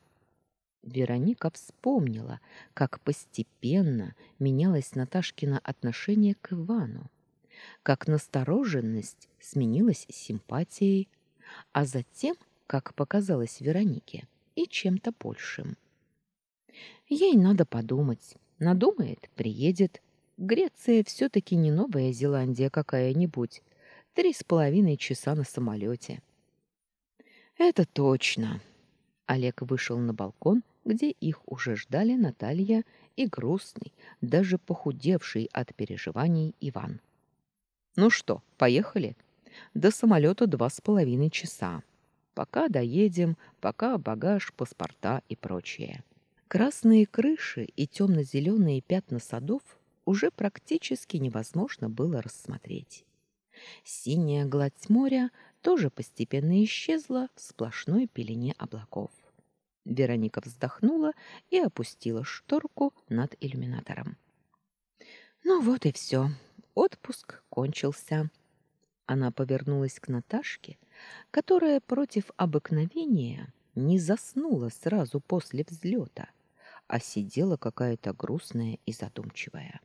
Вероника вспомнила, как постепенно менялось Наташкино отношение к Ивану, как настороженность сменилась симпатией, а затем, как показалось Веронике, и чем-то большим. Ей надо подумать. Надумает — приедет. Греция все-таки не Новая Зеландия какая-нибудь. Три с половиной часа на самолете. Это точно. Олег вышел на балкон где их уже ждали Наталья и грустный, даже похудевший от переживаний Иван. «Ну что, поехали? До самолета два с половиной часа. Пока доедем, пока багаж, паспорта и прочее». Красные крыши и темно-зеленые пятна садов уже практически невозможно было рассмотреть. Синяя гладь моря тоже постепенно исчезла в сплошной пелене облаков. Вероника вздохнула и опустила шторку над иллюминатором. Ну вот и все. Отпуск кончился. Она повернулась к Наташке, которая против обыкновения не заснула сразу после взлета, а сидела какая-то грустная и задумчивая.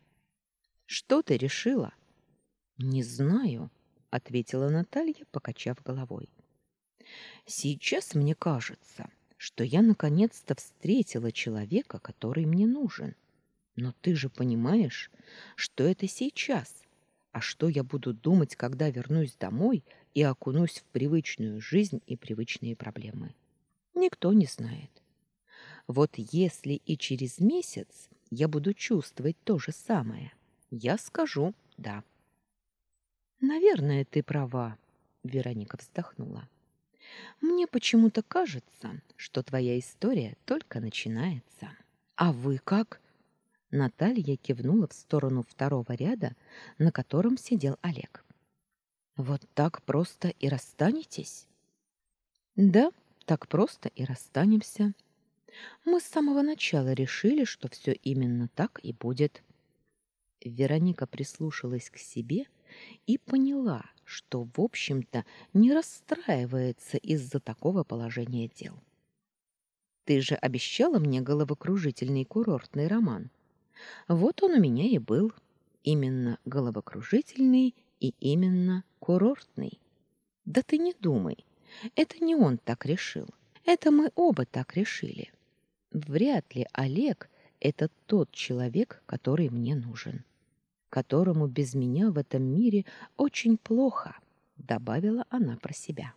Что ты решила? Не знаю, ответила Наталья, покачав головой. Сейчас мне кажется, что я наконец-то встретила человека, который мне нужен. Но ты же понимаешь, что это сейчас. А что я буду думать, когда вернусь домой и окунусь в привычную жизнь и привычные проблемы? Никто не знает. Вот если и через месяц я буду чувствовать то же самое, я скажу «да». Наверное, ты права, Вероника вздохнула. Мне почему-то кажется, что твоя история только начинается. А вы как? Наталья кивнула в сторону второго ряда, на котором сидел Олег. Вот так просто и расстанетесь? Да, так просто и расстанемся. Мы с самого начала решили, что все именно так и будет. Вероника прислушалась к себе и поняла, что, в общем-то, не расстраивается из-за такого положения дел. Ты же обещала мне головокружительный курортный роман. Вот он у меня и был. Именно головокружительный и именно курортный. Да ты не думай. Это не он так решил. Это мы оба так решили. Вряд ли Олег — это тот человек, который мне нужен которому без меня в этом мире очень плохо, добавила она про себя.